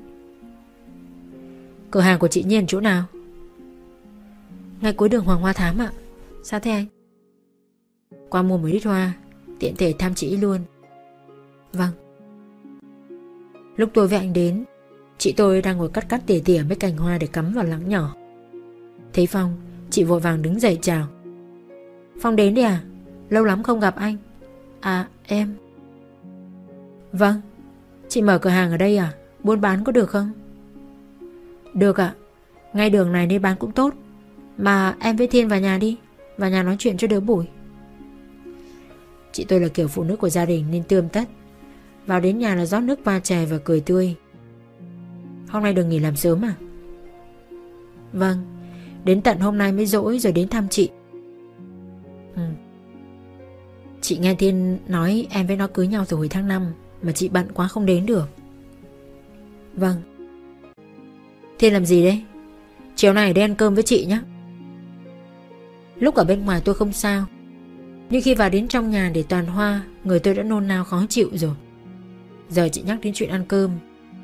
Cửa hàng của chị Nhiên chỗ nào? Ngay cuối đường Hoàng Hoa Thám ạ. Sao thế anh? Qua mua mấy lít hoa, Tiện thể thăm chị luôn. Vâng. Lúc tôi với anh đến, Chị tôi đang ngồi cắt cắt tỉa tỉa mấy cành hoa để cắm vào lắng nhỏ. Thấy Phong, Chị vội vàng đứng dậy chào. Phong đến đi à? Lâu lắm không gặp anh. À em. Vâng. Chị mở cửa hàng ở đây à? Buôn bán có được không? Được ạ. Ngay đường này nên bán cũng tốt. Mà em với Thiên vào nhà đi. Vào nhà nói chuyện cho đỡ bụi Chị tôi là kiểu phụ nữ của gia đình nên tươm tất. Vào đến nhà là rót nước pha chè và cười tươi. Hôm nay đừng nghỉ làm sớm à? Vâng Đến tận hôm nay mới dỗi rồi đến thăm chị. Ừ. Chị nghe Thiên nói em với nó cưới nhau từ hồi tháng 5 Mà chị bận quá không đến được. Vâng. Thiên làm gì đấy? Chiều này đi ăn cơm với chị nhé Lúc ở bên ngoài tôi không sao. Nhưng khi vào đến trong nhà để toàn hoa, Người tôi đã nôn nao khó chịu rồi. Giờ chị nhắc đến chuyện ăn cơm,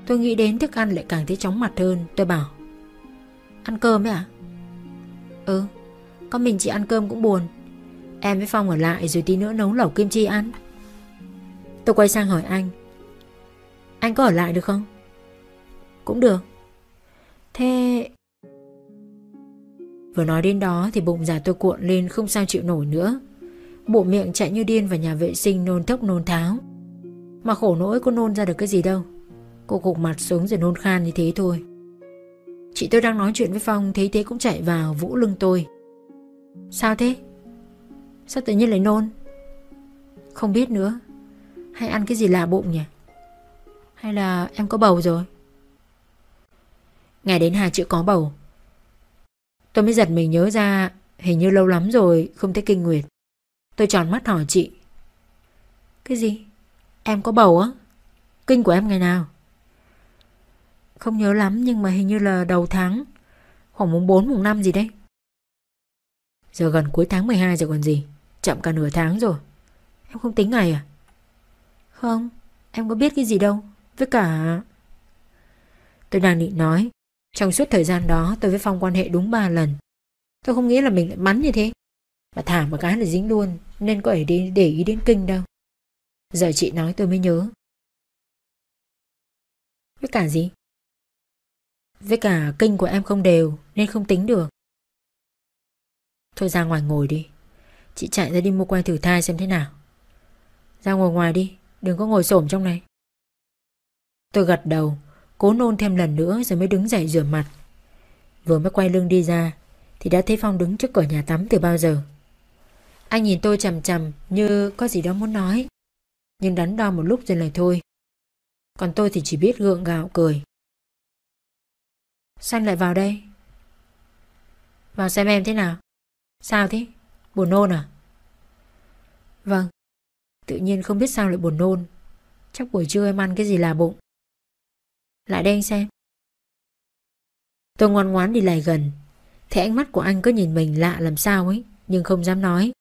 Tôi nghĩ đến thức ăn lại càng thấy chóng mặt hơn. Tôi bảo, Ăn cơm ấy à Ừ Có mình chị ăn cơm cũng buồn. Em với Phong ở lại rồi tí nữa nấu lẩu kim chi ăn. Tôi quay sang hỏi anh Anh có ở lại được không? Cũng được. Thế Vừa nói đến đó thì bụng già tôi cuộn lên không sao chịu nổi nữa. Bộ miệng chạy như điên vào nhà vệ sinh nôn thốc nôn tháo. Mà khổ nỗi có nôn ra được cái gì đâu. Cô gục mặt xuống rồi nôn khan như thế thôi. Chị tôi đang nói chuyện với Phong, Thấy thế cũng chạy vào vũ lưng tôi. Sao thế? Sao tự nhiên lại nôn? Không biết nữa. Hay ăn cái gì lạ bụng nhỉ? Hay là em có bầu rồi? Ngày đến hai chữ có bầu, Tôi mới giật mình nhớ ra Hình như lâu lắm rồi không thấy kinh nguyệt. Tôi tròn mắt hỏi chị, Cái gì? Em có bầu á. Kinh của em ngày nào? Không nhớ lắm, nhưng mà hình như là đầu tháng. Khoảng mùng 4 mùng 5 gì đấy. Giờ gần cuối tháng 12 rồi còn gì? Chậm cả nửa tháng rồi. Em không tính ngày à? Không, Em có biết cái gì đâu. Với cả Tôi đang định nói, Trong suốt thời gian đó tôi với Phong quan hệ đúng 3 lần. Tôi không nghĩ là mình lại bắn như thế. Mà thả một cái là dính luôn, Nên có thể đi để ý đến kinh đâu. Giờ chị nói tôi mới nhớ. Với cả gì? Với cả kinh của em không đều, Nên không tính được. Thôi ra ngoài ngồi đi. Chị chạy ra đi mua que thử thai xem thế nào. Ra ngồi ngoài đi, Đừng có ngồi xổm trong này. Tôi gật đầu, Cố nôn thêm lần nữa rồi mới đứng dậy rửa mặt. Vừa mới quay lưng đi ra, Thì đã thấy Phong đứng trước cửa nhà tắm từ bao giờ. Anh nhìn tôi chằm chằm như có gì đó muốn nói. Nhưng đắn đo một lúc rồi lại thôi. Còn tôi thì chỉ biết gượng gạo, cười. Sao lại vào đây? Vào xem em thế nào? Sao thế? Buồn nôn à? Vâng. Tự nhiên không biết sao lại buồn nôn. Chắc buổi trưa em ăn cái gì là bụng. Lại đây anh xem. Tôi ngoan ngoán đi lại gần. Thế ánh mắt của anh cứ nhìn mình lạ làm sao ấy. Nhưng không dám nói.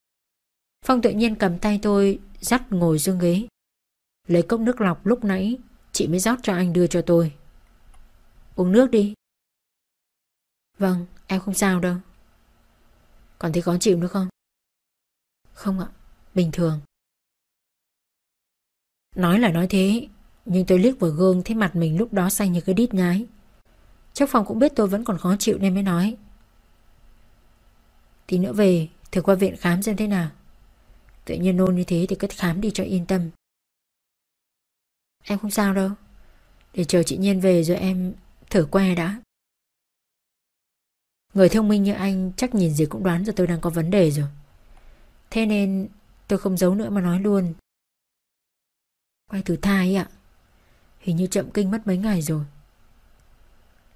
Phong tự nhiên cầm tay tôi, dắt ngồi xuống ghế. Lấy cốc nước lọc lúc nãy chị mới rót cho anh đưa cho tôi. Uống nước đi. Vâng, em không sao đâu. Còn thấy khó chịu nữa không? Không ạ, bình thường. Nói là nói thế, nhưng tôi liếc vào gương thấy mặt mình lúc đó xanh như cái đít nhái. Chắc phòng cũng biết tôi vẫn còn khó chịu nên mới nói. Tí nữa về, thử qua viện khám xem thế nào. Tự nhiên nôn như thế thì cứ khám đi cho yên tâm. Em không sao đâu. Để chờ chị Nhiên về rồi em thử que đã. Người thông minh như anh chắc nhìn gì cũng đoán ra tôi đang có vấn đề rồi. Thế nên tôi không giấu nữa mà nói luôn. Quay thử thai ạ. Hình như chậm kinh mất mấy ngày rồi.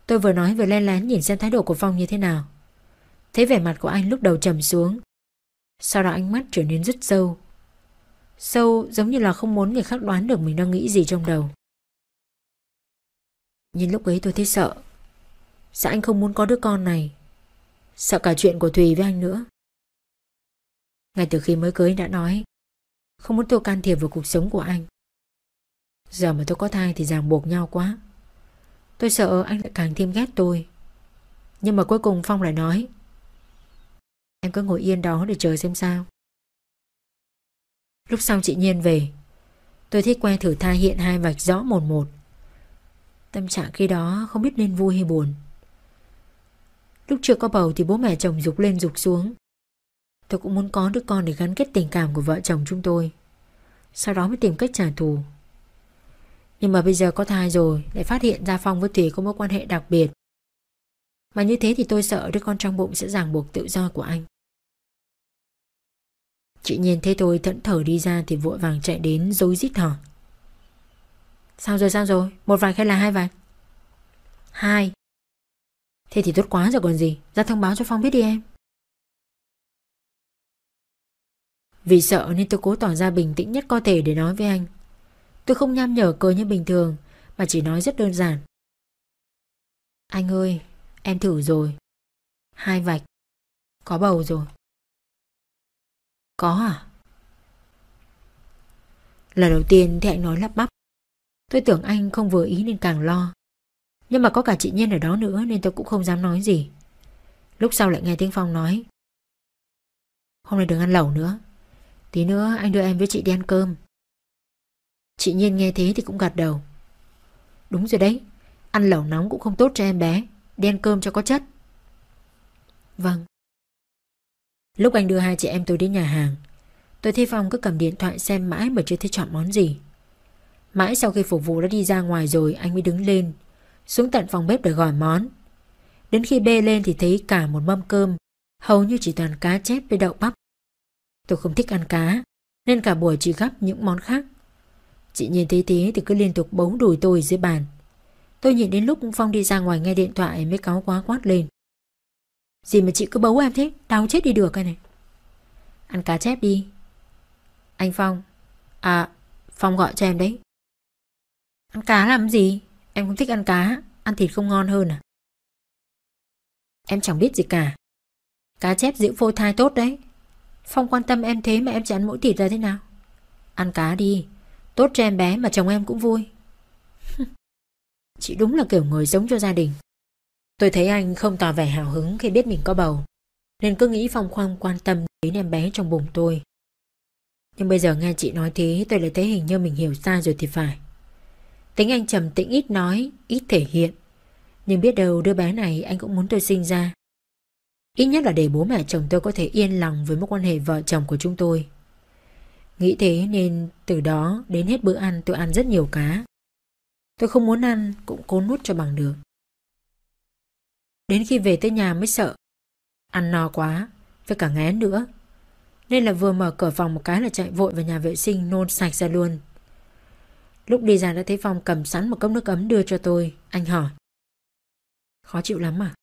Tôi vừa nói vừa len lén nhìn xem thái độ của Phong như thế nào. Thấy vẻ mặt của anh lúc đầu trầm xuống. Sau đó ánh mắt trở nên rất sâu. Sâu, giống như là không muốn người khác đoán được mình đang nghĩ gì trong đầu. Nhưng lúc ấy tôi thấy sợ. Sợ anh không muốn có đứa con này. Sợ cả chuyện của Thùy với anh nữa. Ngay từ khi mới cưới đã nói, Không muốn tôi can thiệp vào cuộc sống của anh Giờ mà tôi có thai thì ràng buộc nhau quá Tôi sợ anh lại càng thêm ghét tôi Nhưng mà cuối cùng Phong lại nói, Em cứ ngồi yên đó để chờ xem sao Lúc sau chị Nhiên về, Tôi thích que thử thai hiện hai vạch rõ một một. Tâm trạng khi đó không biết nên vui hay buồn. Lúc chưa có bầu thì bố mẹ chồng dục lên dục xuống. Tôi cũng muốn có đứa con để gắn kết tình cảm của vợ chồng chúng tôi. Sau đó mới tìm cách trả thù. Nhưng mà bây giờ có thai rồi, Lại phát hiện ra Phong với thủy có mối quan hệ đặc biệt. Mà như thế thì tôi sợ đứa con trong bụng sẽ ràng buộc tự do của anh. Chị nhìn thấy tôi thẫn thở đi ra Thì vội vàng chạy đến dối rít hỏi Sao rồi sao rồi Một vạch hay là hai vạch Hai Thế thì tốt quá rồi còn gì Ra thông báo cho Phong biết đi em Vì sợ nên tôi cố tỏ ra bình tĩnh nhất có thể để nói với anh. Tôi không nham nhở cười như bình thường mà chỉ nói rất đơn giản. Anh ơi, em thử rồi. Hai vạch. Có bầu rồi. Có à? Lần đầu tiên thì anh nói lắp bắp. Tôi tưởng anh không vừa ý nên càng lo. Nhưng mà có cả chị Nhiên ở đó nữa nên tôi cũng không dám nói gì. Lúc sau lại nghe tiếng Phong nói. Hôm nay đừng ăn lẩu nữa. Tí nữa anh đưa em với chị đi ăn cơm Chị Nhiên nghe thế thì cũng gật đầu Đúng rồi đấy, Ăn lẩu nóng cũng không tốt cho em bé, Đi ăn cơm cho có chất Vâng Lúc anh đưa hai chị em tôi đến nhà hàng, Tôi thấy Phong cứ cầm điện thoại xem mãi mà chưa thấy chọn món gì. Mãi sau khi phục vụ đã đi ra ngoài rồi, anh mới đứng lên, Xuống tận phòng bếp để gọi món. Đến khi bê lên thì thấy cả một mâm cơm, Hầu như chỉ toàn cá chép với đậu bắp. Tôi không thích ăn cá, Nên cả buổi chỉ gắp những món khác. Chị nhìn thấy thế thì cứ liên tục bấu đùi tôi dưới bàn. Tôi nhìn đến lúc Phong đi ra ngoài nghe điện thoại mới cáu quá quát lên. Gì mà chị cứ bấu em thế? Đau chết đi được cái này. Ăn cá chép đi. Anh Phong. À Phong gọi cho em đấy. Ăn cá làm gì? Em không thích ăn cá. Ăn thịt không ngon hơn à? Em chẳng biết gì cả. Cá chép giữ phôi thai tốt đấy. Phong quan tâm em thế mà em chỉ ăn mỗi thịt ra thế nào? Ăn cá đi. Tốt cho em bé mà chồng em cũng vui. [laughs] Chị đúng là kiểu người giống cho gia đình. Tôi thấy anh không tỏ vẻ hào hứng khi biết mình có bầu Nên cứ nghĩ Phong khoang quan tâm đến em bé trong bụng tôi Nhưng bây giờ nghe chị nói thế tôi lại thấy hình như mình hiểu sai rồi thì phải Tính anh trầm tĩnh ít nói, ít thể hiện Nhưng biết đâu đứa bé này anh cũng muốn tôi sinh ra Ít nhất là để bố mẹ chồng tôi có thể yên lòng với mối quan hệ vợ chồng của chúng tôi. Nghĩ thế nên từ đó đến hết bữa ăn tôi ăn rất nhiều cá. Tôi không muốn ăn cũng cố nuốt cho bằng được. Đến khi về tới nhà mới sợ. Ăn no quá, với cả ngén nữa. Nên là vừa mở cửa phòng một cái là chạy vội vào nhà vệ sinh nôn sạch ra luôn Lúc đi ra đã thấy Phong cầm sẵn một cốc nước ấm đưa cho tôi Anh hỏi Khó chịu lắm à?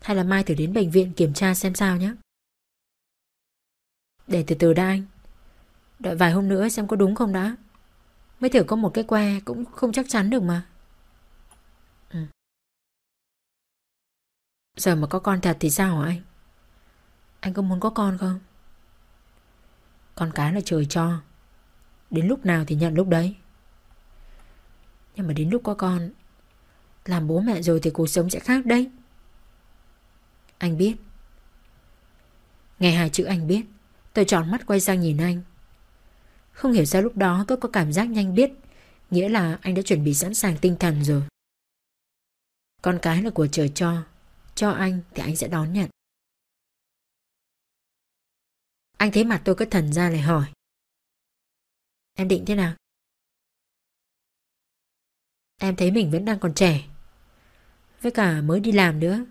Hay là mai thử đến bệnh viện kiểm tra xem sao nhé Để từ từ đã anh Đợi vài hôm nữa xem có đúng không đã Mới thử có một cái que cũng không chắc chắn được mà ừ. Giờ mà có con thật thì sao hả anh? Anh có muốn có con không? Con cái là trời cho. Đến lúc nào thì nhận lúc đấy. Nhưng mà đến lúc có con, Làm bố mẹ rồi thì cuộc sống sẽ khác đấy. Anh biết. Nghe hai chữ anh biết, Tôi tròn mắt quay sang nhìn anh. Không hiểu sao lúc đó tôi có cảm giác nhanh biết, Nghĩa là anh đã chuẩn bị sẵn sàng tinh thần rồi. Con cái là của trời cho. Cho anh thì anh sẽ đón nhận. Anh thấy mặt tôi cứ thần ra lại hỏi. Em định thế nào? Em thấy mình vẫn đang còn trẻ, Với cả mới đi làm nữa.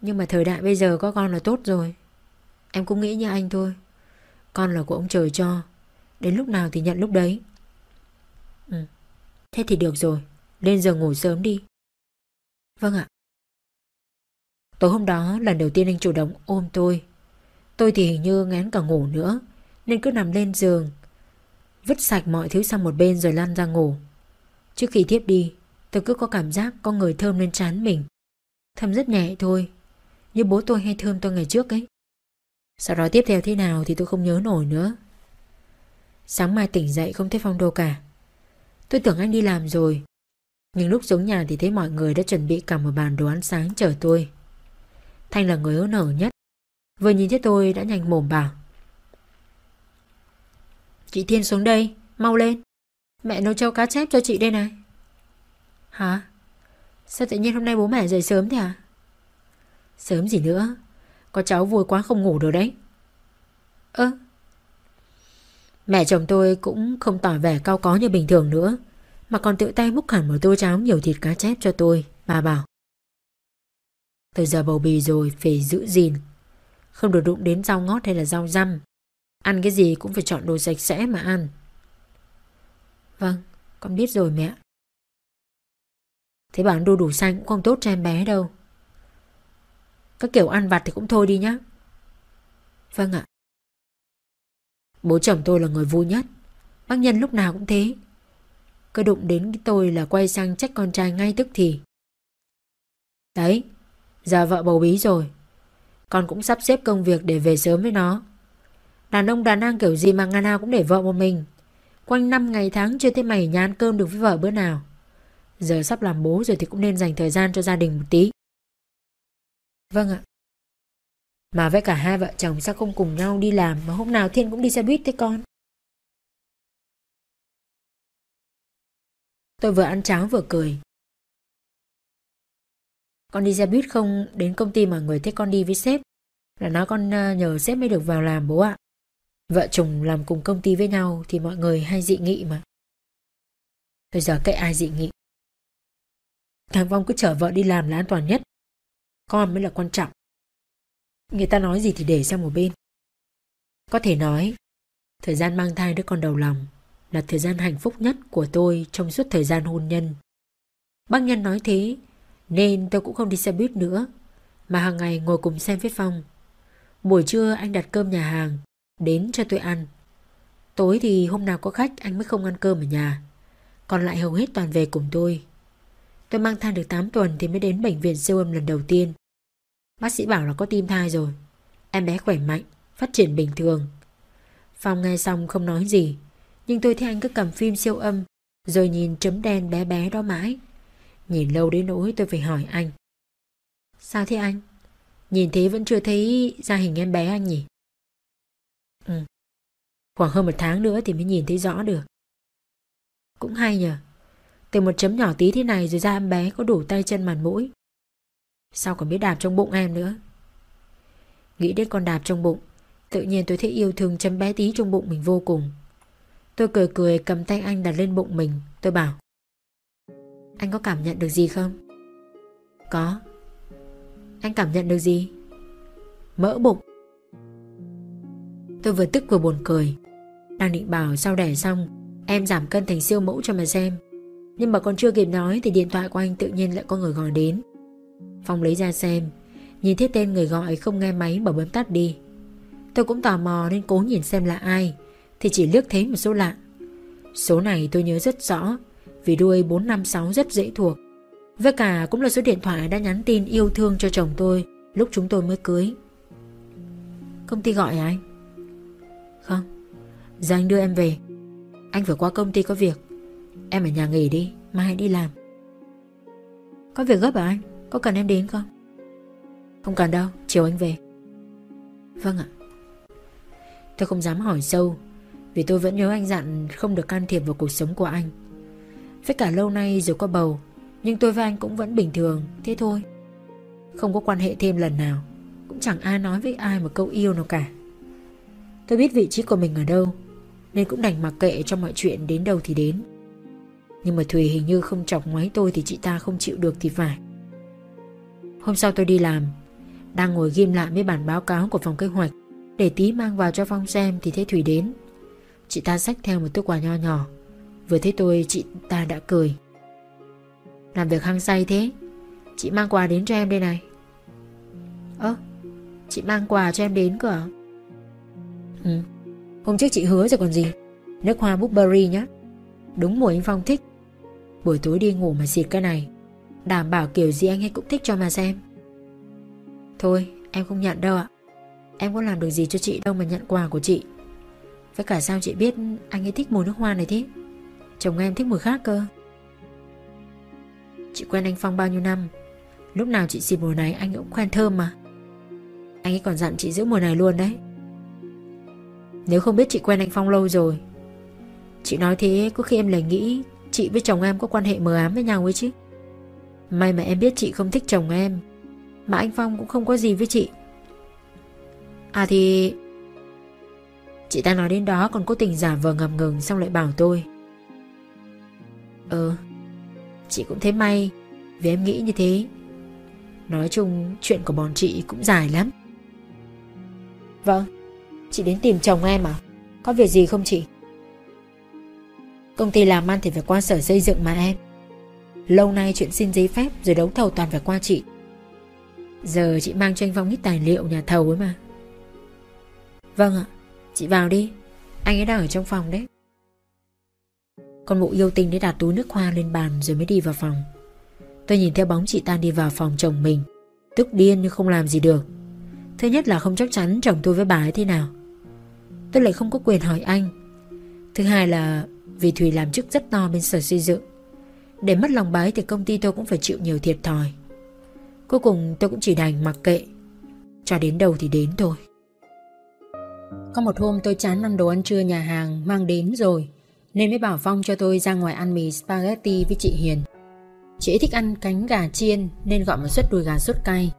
Nhưng mà thời đại bây giờ có con là tốt rồi. Em cũng nghĩ như anh thôi. Con là của ông trời cho. Đến lúc nào thì nhận lúc đấy. Ừ. Thế thì được rồi. Lên giờ ngủ sớm đi. Vâng ạ. Tối hôm đó lần đầu tiên anh chủ động ôm tôi. Tôi thì hình như ngán cả ngủ nữa, Nên cứ nằm lên giường, Vứt sạch mọi thứ sang một bên rồi lăn ra ngủ. Trước khi tiếp đi, Tôi cứ có cảm giác có người thơm lên trán mình. Thơm rất nhẹ thôi, Như bố tôi hay thơm tôi ngày trước ấy. Sau đó tiếp theo thế nào thì tôi không nhớ nổi nữa. Sáng mai tỉnh dậy không thấy Phong đâu cả. Tôi tưởng anh đi làm rồi, Nhưng lúc xuống nhà thì thấy mọi người đã chuẩn bị cả một bàn đồ ăn sáng chờ tôi. Thanh là người hớn hở nhất. Vừa nhìn thấy tôi đã nhanh mồm bảo. Chị Thiên xuống đây, mau lên. Mẹ nấu trâu cá chép cho chị đây này. Hả? Sao tự nhiên hôm nay bố mẹ dậy sớm thế à? Sớm gì nữa? Có cháu vui quá không ngủ được đấy. Ơ. Mẹ chồng tôi cũng không tỏ vẻ cao có như bình thường nữa Mà còn tự tay múc hẳn một tô cháo nhiều thịt cá chép cho tôi Bà bảo. Từ giờ bầu bì rồi phải giữ gìn. Không được đụng đến rau ngót hay là rau răm. Ăn cái gì cũng phải chọn đồ sạch sẽ mà ăn. Vâng Con biết rồi mẹ. Thế bảo đu đủ xanh cũng không tốt cho em bé đâu. Các kiểu ăn vặt thì cũng thôi đi nhá. Vâng ạ. Bố chồng tôi là người vui nhất. Bác Nhân lúc nào cũng thế. Cứ đụng đến tôi là quay sang trách con trai ngay tức thì. Đấy Giờ vợ bầu bí rồi. Con cũng sắp xếp công việc để về sớm với nó. Đàn ông đàn an kiểu gì mà ngày nào cũng để vợ một mình. Quanh năm ngày tháng chưa thấy mày nhà ăn cơm được với vợ bữa nào. Giờ sắp làm bố rồi thì cũng nên dành thời gian cho gia đình một tí. Vâng ạ. Mà với cả hai vợ chồng sao không cùng nhau đi làm Mà hôm nào Thiên cũng đi xe buýt thế con? Tôi vừa ăn cháo vừa cười. Con đi xe buýt không đến công ty mà người thấy con đi với sếp Là nói con ờ, nhờ sếp mới được vào làm bố ạ Vợ chồng làm cùng công ty với nhau thì mọi người hay dị nghị mà. Bây giờ cậy ai dị nghị? Thằng Vong cứ chở vợ đi làm là an toàn nhất. Con mới là quan trọng. Người ta nói gì thì để sang một bên. Có thể nói, thời gian mang thai đứa con đầu lòng là thời gian hạnh phúc nhất của tôi trong suốt thời gian hôn nhân. Bác Nhân nói thế, nên tôi cũng không đi xe buýt nữa, mà hàng ngày ngồi cùng xem viết phong. Buổi trưa anh đặt cơm nhà hàng, đến cho tôi ăn. Tối thì hôm nào có khách anh mới không ăn cơm ở nhà. Còn lại hầu hết toàn về cùng tôi. Tôi mang thai được 8 tuần thì mới đến bệnh viện siêu âm lần đầu tiên. Bác sĩ bảo là có tim thai rồi. Em bé khỏe mạnh, phát triển bình thường. Phong nghe xong không nói gì. Nhưng tôi thấy anh cứ cầm phim siêu âm rồi nhìn chấm đen bé bé đó mãi. Nhìn lâu đến nỗi tôi phải hỏi anh. Sao thế anh? Nhìn thế vẫn chưa thấy ra hình em bé anh nhỉ? Ừ. Khoảng hơn một tháng nữa thì mới nhìn thấy rõ được. Cũng hay nhờ. Từ một chấm nhỏ tí thế này rồi ra em bé có đủ tay chân màn mũi. Sao còn biết đạp trong bụng em nữa. Nghĩ đến con đạp trong bụng, tự nhiên tôi thấy yêu thương chấm bé tí trong bụng mình vô cùng. Tôi cười cười cầm tay anh đặt lên bụng mình, tôi bảo. Anh có cảm nhận được gì không? Có. Anh cảm nhận được gì? Mỡ bụng. Tôi vừa tức vừa buồn cười Đang định bảo sau đẻ xong, Em giảm cân thành siêu mẫu cho mà xem Nhưng mà còn chưa kịp nói Thì điện thoại của anh tự nhiên lại có người gọi đến Phong lấy ra xem Nhìn thấy tên người gọi không nghe máy mà bấm tắt đi Tôi cũng tò mò nên cố nhìn xem là ai, Thì chỉ liếc thấy một số lạ Số này tôi nhớ rất rõ vì đuôi 456 rất dễ thuộc. Với cả cũng là số điện thoại đã nhắn tin yêu thương cho chồng tôi Lúc chúng tôi mới cưới. Công ty gọi à anh? Không. Giờ anh đưa em về. Anh phải qua công ty có việc. Em ở nhà nghỉ đi, Mai đi làm. Có việc gấp à anh? Có cần em đến không? Không cần đâu, Chiều anh về. Vâng ạ. Tôi không dám hỏi sâu, Vì tôi vẫn nhớ anh dặn không được can thiệp vào cuộc sống của anh. Với cả lâu nay dù có bầu, Nhưng tôi và anh cũng vẫn bình thường, Thế thôi. Không có quan hệ thêm lần nào, Cũng chẳng ai nói với ai một câu yêu nào cả. Tôi biết vị trí của mình ở đâu, Nên cũng đành mặc kệ cho mọi chuyện đến đâu thì đến. Nhưng mà Thùy hình như không chọc ngoáy tôi Thì chị ta không chịu được thì phải. Hôm sau tôi đi làm, Đang ngồi ghim lại mấy bản báo cáo của phòng kế hoạch, Để tí mang vào cho Phong xem Thì thấy Thùy đến. Chị ta xách theo một túi quà nho nhỏ Vừa thấy tôi, chị ta đã cười. Làm việc hăng say thế. Chị mang quà đến cho em đây này. Ơ, Chị mang quà cho em đến cơ à? Ừ Hôm trước chị hứa rồi còn gì? Nước hoa Burberry nhá. Đúng mùa anh Phong thích. Buổi tối đi ngủ mà xịt cái này. Đảm bảo kiểu gì anh ấy cũng thích cho mà xem. Thôi, em không nhận đâu ạ. Em có làm được gì cho chị đâu mà nhận quà của chị. Với cả sao chị biết anh ấy thích mùi nước hoa này thế? Chồng em thích mùi khác cơ. Chị quen anh Phong bao nhiêu năm? Lúc nào chị xịt mùi này anh cũng khen thơm mà. Anh ấy còn dặn chị giữ mùi này luôn đấy. Nếu không biết chị quen anh Phong lâu rồi, Chị nói thế có khi em lại nghĩ Chị với chồng em có quan hệ mờ ám với nhau ấy chứ. May mà em biết chị không thích chồng em, Mà anh Phong cũng không có gì với chị. À thì, Chị ta nói đến đó còn cố tình giả vờ ngầm ngừng Xong lại bảo tôi. Ờ Chị cũng thấy may, Vì em nghĩ như thế. Nói chung, chuyện của bọn chị cũng dài lắm. Vâng Chị đến tìm chồng em à? Có việc gì không chị? Công ty làm ăn thì phải qua sở xây dựng mà em. Lâu nay chuyện xin giấy phép rồi đấu thầu toàn phải qua chị. Giờ chị mang cho anh Phong ít tài liệu nhà thầu ấy mà. Vâng ạ, Chị vào đi. Anh ấy đang ở trong phòng đấy. Con mụ yêu tinh đã đặt túi nước hoa lên bàn rồi mới đi vào phòng. Tôi nhìn theo bóng chị ta đi vào phòng chồng mình. Tức điên nhưng không làm gì được. Thứ nhất là không chắc chắn chồng tôi với bà ấy thế nào. Tôi lại không có quyền hỏi anh. Thứ hai là vì Thùy làm chức rất to bên sở xây dựng. Để mất lòng bà ấy thì công ty tôi cũng phải chịu nhiều thiệt thòi. Cuối cùng tôi cũng chỉ đành mặc kệ. Cho đến đâu thì đến thôi. Có một hôm tôi chán ăn đồ ăn trưa nhà hàng, mang đến rồi. Nên mới bảo Phong cho tôi ra ngoài ăn mì spaghetti với chị Hiền. Chị ấy thích ăn cánh gà chiên, nên gọi một suất đùi gà sốt cay.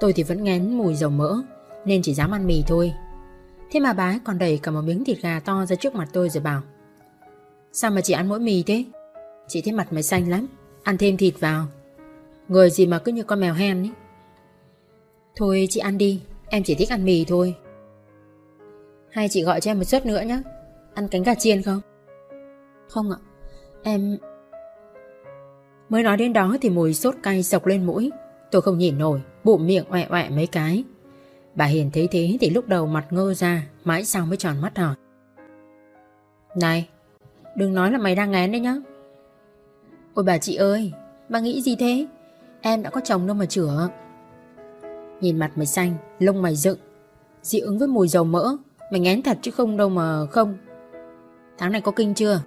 Tôi thì vẫn ngén mùi dầu mỡ, Nên chỉ dám ăn mì thôi. Thế mà bái còn đẩy cả một miếng thịt gà to ra trước mặt tôi rồi bảo, Sao mà chị ăn mỗi mì thế? Chị thấy mặt mày xanh lắm, Ăn thêm thịt vào. Người gì mà cứ như con mèo hen ấy. Thôi chị ăn đi, Em chỉ thích ăn mì thôi. Hay chị gọi cho em một suất nữa nhé Ăn cánh gà chiên không? Không ạ. Em Mới nói đến đó thì mùi sốt cay sọc lên mũi. Tôi không nhìn nổi, Bụng miệng oẹ oẹ mấy cái. Bà Hiền thấy thế thì lúc đầu mặt ngơ ra, Mãi sau mới tròn mắt hỏi. Này, Đừng nói là mày đang ngén đấy nhá. Ôi bà chị ơi, Bà nghĩ gì thế? Em đã có chồng đâu mà chữa. Nhìn mặt mày xanh, Lông mày dựng. Dị ứng với mùi dầu mỡ, Mày ngén thật chứ không đâu mà không. Tháng này có kinh chưa?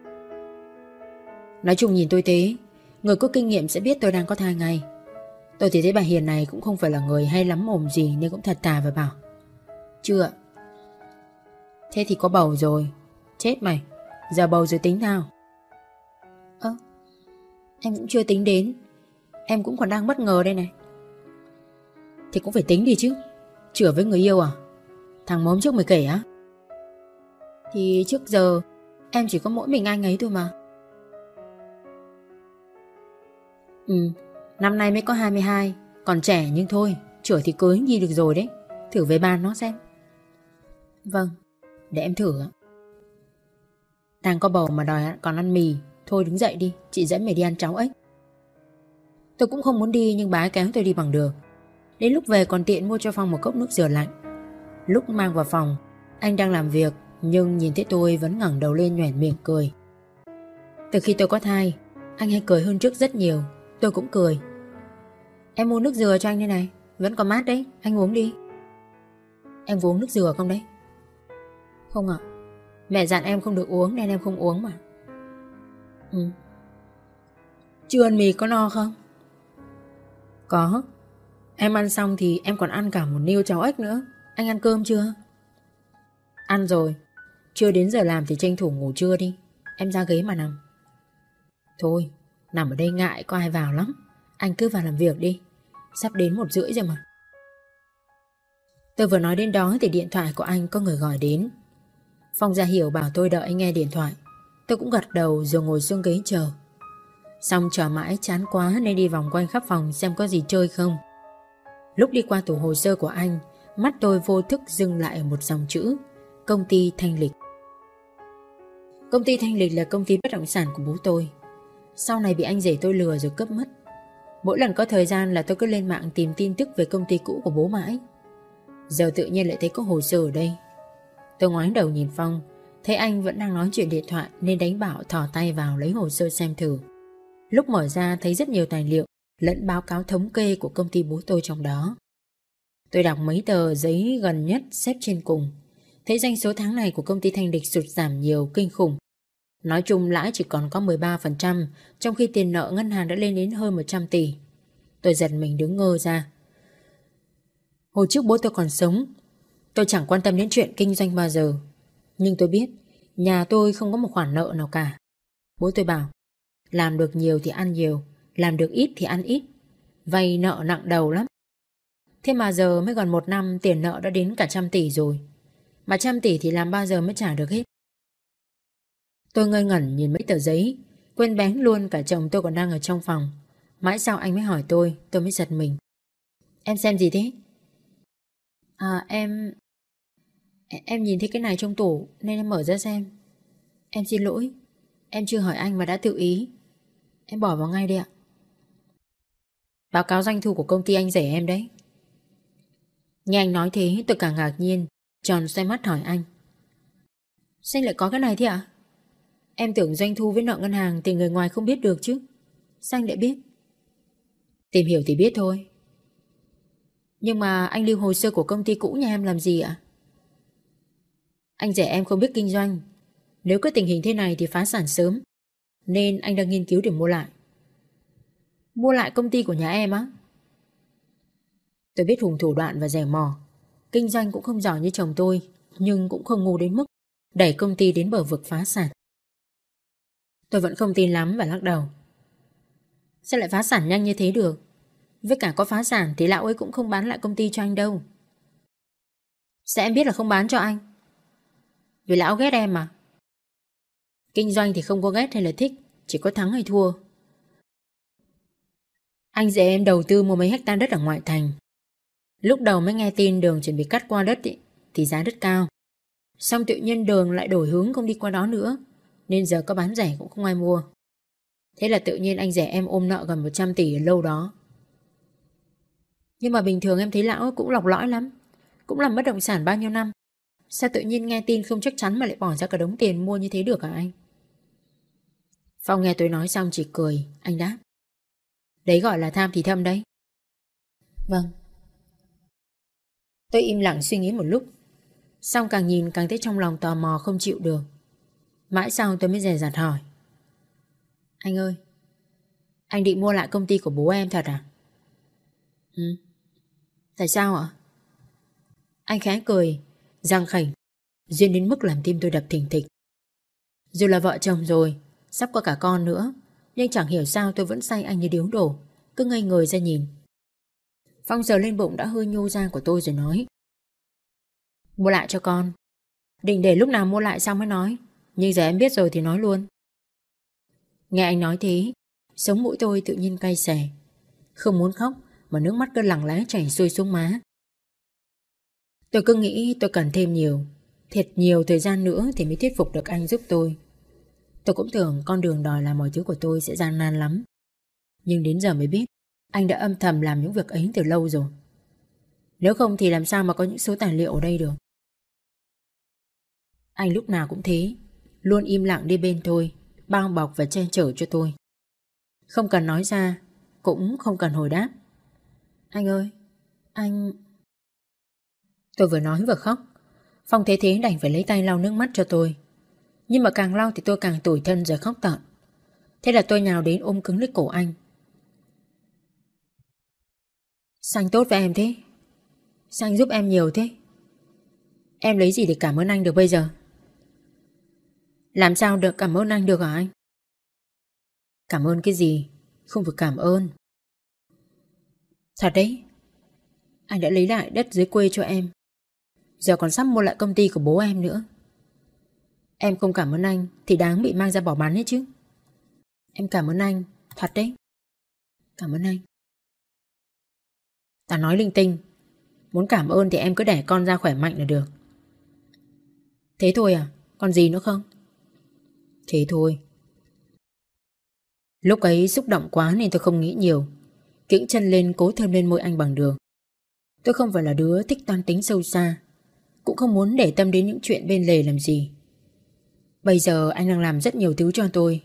Nói chung nhìn tôi thế, Người có kinh nghiệm sẽ biết tôi đang có thai ngay. Tôi thì thấy bà Hiền này cũng không phải là người hay lắm mồm gì Nên cũng thật tà và bảo, Chưa Thế thì có bầu rồi. Chết mày. Giờ bầu rồi tính nào? Ơ, Em cũng chưa tính đến. Em cũng còn đang bất ngờ đây này. Thì cũng phải tính đi chứ. Chữa với người yêu à? Thằng móm trước mày kể á. Thì trước giờ, Em chỉ có mỗi mình anh ấy thôi mà. Ừ Năm nay mới có 22 Còn trẻ nhưng thôi Chữa thì cưới nhi được rồi đấy. Thử với ba nó xem. Vâng. Để em thử ạ. Đang có bầu mà đòi còn ăn mì Thôi đứng dậy đi Chị dẫn mày đi ăn cháo ếch. Tôi cũng không muốn đi nhưng ấy kéo tôi đi bằng đường. Đến lúc về còn tiện mua cho Phong một cốc nước rửa lạnh. Lúc mang vào phòng Anh đang làm việc Nhưng nhìn thấy tôi vẫn ngẩng đầu lên nhoẻn miệng cười. Từ khi tôi có thai Anh hay cười hơn trước rất nhiều Tôi cũng cười. Em mua nước dừa cho anh đây này. Vẫn còn mát đấy. Anh uống đi. Em uống nước dừa không đấy? Không ạ. Mẹ dặn em không được uống nên em không uống mà. Ừ. Chưa ăn mì có no không? Có. Em ăn xong thì em còn ăn cả một niêu cháo ếch nữa. Anh ăn cơm chưa? Ăn rồi. Chưa đến giờ làm thì tranh thủ ngủ trưa đi. Em ra ghế mà nằm. Thôi. Nằm ở đây ngại có ai vào lắm. Anh cứ vào làm việc đi. Sắp đến một rưỡi rồi mà. Tôi vừa nói đến đó thì điện thoại của anh có người gọi đến. Phong ra hiểu bảo tôi đợi anh nghe điện thoại. Tôi cũng gật đầu rồi ngồi xuống ghế chờ. Xong chờ mãi chán quá nên đi vòng quanh khắp phòng xem có gì chơi không. Lúc đi qua tủ hồ sơ của anh, Mắt tôi vô thức dừng lại ở một dòng chữ, Công ty Thanh Lịch. Công ty Thanh Lịch là công ty bất động sản của bố tôi. Sau này bị anh rể tôi lừa rồi cướp mất. Mỗi lần có thời gian là tôi cứ lên mạng tìm tin tức về công ty cũ của bố mãi. Giờ tự nhiên lại thấy có hồ sơ ở đây. Tôi ngoái đầu nhìn Phong, Thấy anh vẫn đang nói chuyện điện thoại Nên đánh bảo thò tay vào lấy hồ sơ xem thử. Lúc mở ra thấy rất nhiều tài liệu Lẫn báo cáo thống kê của công ty bố tôi trong đó. Tôi đọc mấy tờ giấy gần nhất xếp trên cùng. Thấy danh số tháng này của công ty Thanh Địch sụt giảm nhiều, kinh khủng. Nói chung lãi chỉ còn có 13% Trong khi tiền nợ ngân hàng đã lên đến hơn 100 tỷ. Tôi giật mình đứng ngơ ra. Hồi trước bố tôi còn sống, Tôi chẳng quan tâm đến chuyện kinh doanh bao giờ. Nhưng tôi biết, Nhà tôi không có một khoản nợ nào cả. Bố tôi bảo, Làm được nhiều thì ăn nhiều, Làm được ít thì ăn ít. Vay nợ nặng đầu lắm. Thế mà giờ mới gần một năm, tiền nợ đã đến cả trăm tỷ rồi. Mà trăm tỷ thì làm bao giờ mới trả được hết? Tôi ngây ngẩn nhìn mấy tờ giấy, Quên bén luôn cả chồng tôi còn đang ở trong phòng. Mãi sau anh mới hỏi tôi Tôi mới giật mình. Em xem gì thế? À em Em nhìn thấy cái này trong tủ Nên em mở ra xem. Em xin lỗi, Em chưa hỏi anh mà đã tự ý. Em bỏ vào ngay đi ạ. Báo cáo doanh thu của công ty anh rẻ em đấy. Nghe anh nói thế, tôi càng ngạc nhiên, Tròn xoay mắt hỏi anh. Sao lại có cái này thế ạ? Em tưởng doanh thu với nợ ngân hàng Thì người ngoài không biết được chứ. Sao anh lại biết. Tìm hiểu thì biết thôi. Nhưng mà anh lưu hồ sơ của công ty cũ nhà em làm gì ạ? Anh rẻ em không biết kinh doanh. Nếu có tình hình thế này thì phá sản sớm. Nên anh đang nghiên cứu để mua lại. Mua lại công ty của nhà em á. Tôi biết Hùng thủ đoạn và rẻ mò. Kinh doanh cũng không giỏi như chồng tôi, Nhưng cũng không ngu đến mức Đẩy công ty đến bờ vực phá sản. Tôi vẫn không tin lắm và lắc đầu. Sao lại phá sản nhanh như thế được? Với cả có phá sản Thì lão ấy cũng không bán lại công ty cho anh đâu. Sao em biết là không bán cho anh. Vì lão ghét em mà. Kinh doanh thì không có ghét hay là thích Chỉ có thắng hay thua. Anh dạy em đầu tư mua mấy hecta đất ở ngoại thành. Lúc đầu mới nghe tin đường chuẩn bị cắt qua đất ý, Thì giá đất cao. Xong tự nhiên đường lại đổi hướng không đi qua đó nữa. Nên giờ có bán rẻ cũng không ai mua Thế là tự nhiên anh rẻ em ôm nợ gần 100 tỷ ở lâu đó Nhưng mà bình thường em thấy lão cũng lọc lõi lắm Cũng làm bất động sản bao nhiêu năm Sao tự nhiên nghe tin không chắc chắn mà lại bỏ ra cả đống tiền mua như thế được hả anh? Phong nghe tôi nói xong chỉ cười, anh đáp. Đấy gọi là tham thì thâm đấy. Vâng. Tôi im lặng suy nghĩ một lúc. Xong càng nhìn càng thấy trong lòng tò mò không chịu được. Mãi sau tôi mới dè dặt hỏi. Anh ơi, anh định mua lại công ty của bố em thật à? Ừ. Tại sao ạ? Anh khẽ cười, giang khảnh, duyên đến mức làm tim tôi đập thình thịch. Dù là vợ chồng rồi, sắp có cả con nữa, nhưng chẳng hiểu sao tôi vẫn say anh như điếu đổ, cứ ngây người ra nhìn. Phong giờ lên bụng đã hơi nhô ra của tôi rồi nói. Mua lại cho con. Định để lúc nào mua lại xong mới nói, nhưng giờ em biết rồi thì nói luôn. Nghe anh nói thế, sống mũi tôi tự nhiên cay xè. Không muốn khóc mà nước mắt cứ lặng lẽ chảy xuôi xuống má. Tôi cứ nghĩ tôi cần thêm nhiều, Thiệt nhiều thời gian nữa thì mới thuyết phục được anh giúp tôi. Tôi cũng tưởng con đường đòi làm mọi thứ của tôi sẽ gian nan lắm. Nhưng đến giờ mới biết, anh đã âm thầm làm những việc ấy từ lâu rồi. Nếu không thì làm sao mà có những số tài liệu ở đây được. Anh lúc nào cũng thế, luôn im lặng đi bên tôi, bao bọc và che chở cho tôi. Không cần nói ra, cũng không cần hồi đáp. Anh ơi, anh... Tôi vừa nói vừa khóc. Phong thế thế đành phải lấy tay lau nước mắt cho tôi. Nhưng mà càng lau thì tôi càng tủi thân rồi khóc tợn. Thế là tôi nhào đến ôm cứng lấy cổ anh. Sao anh tốt với em thế? Sao anh giúp em nhiều thế? Em lấy gì để cảm ơn anh được bây giờ? Làm sao được cảm ơn anh được hả anh? Cảm ơn cái gì? Không phải cảm ơn. Thật đấy. Anh đã lấy lại đất dưới quê cho em. Giờ còn sắp mua lại công ty của bố em nữa. Em không cảm ơn anh thì đáng bị mang ra bỏ bán hết chứ. Em cảm ơn anh, thật đấy. Cảm ơn anh. Ta nói linh tinh. Muốn cảm ơn thì em cứ đẻ con ra khỏe mạnh là được. Thế thôi à? Còn gì nữa không? Thế thôi. Lúc ấy xúc động quá nên tôi không nghĩ nhiều. Kiễng chân lên, cố thơm lên môi anh bằng đường. Tôi không phải là đứa thích toan tính sâu xa. Cũng không muốn để tâm đến những chuyện bên lề làm gì. Bây giờ anh đang làm rất nhiều thứ cho tôi.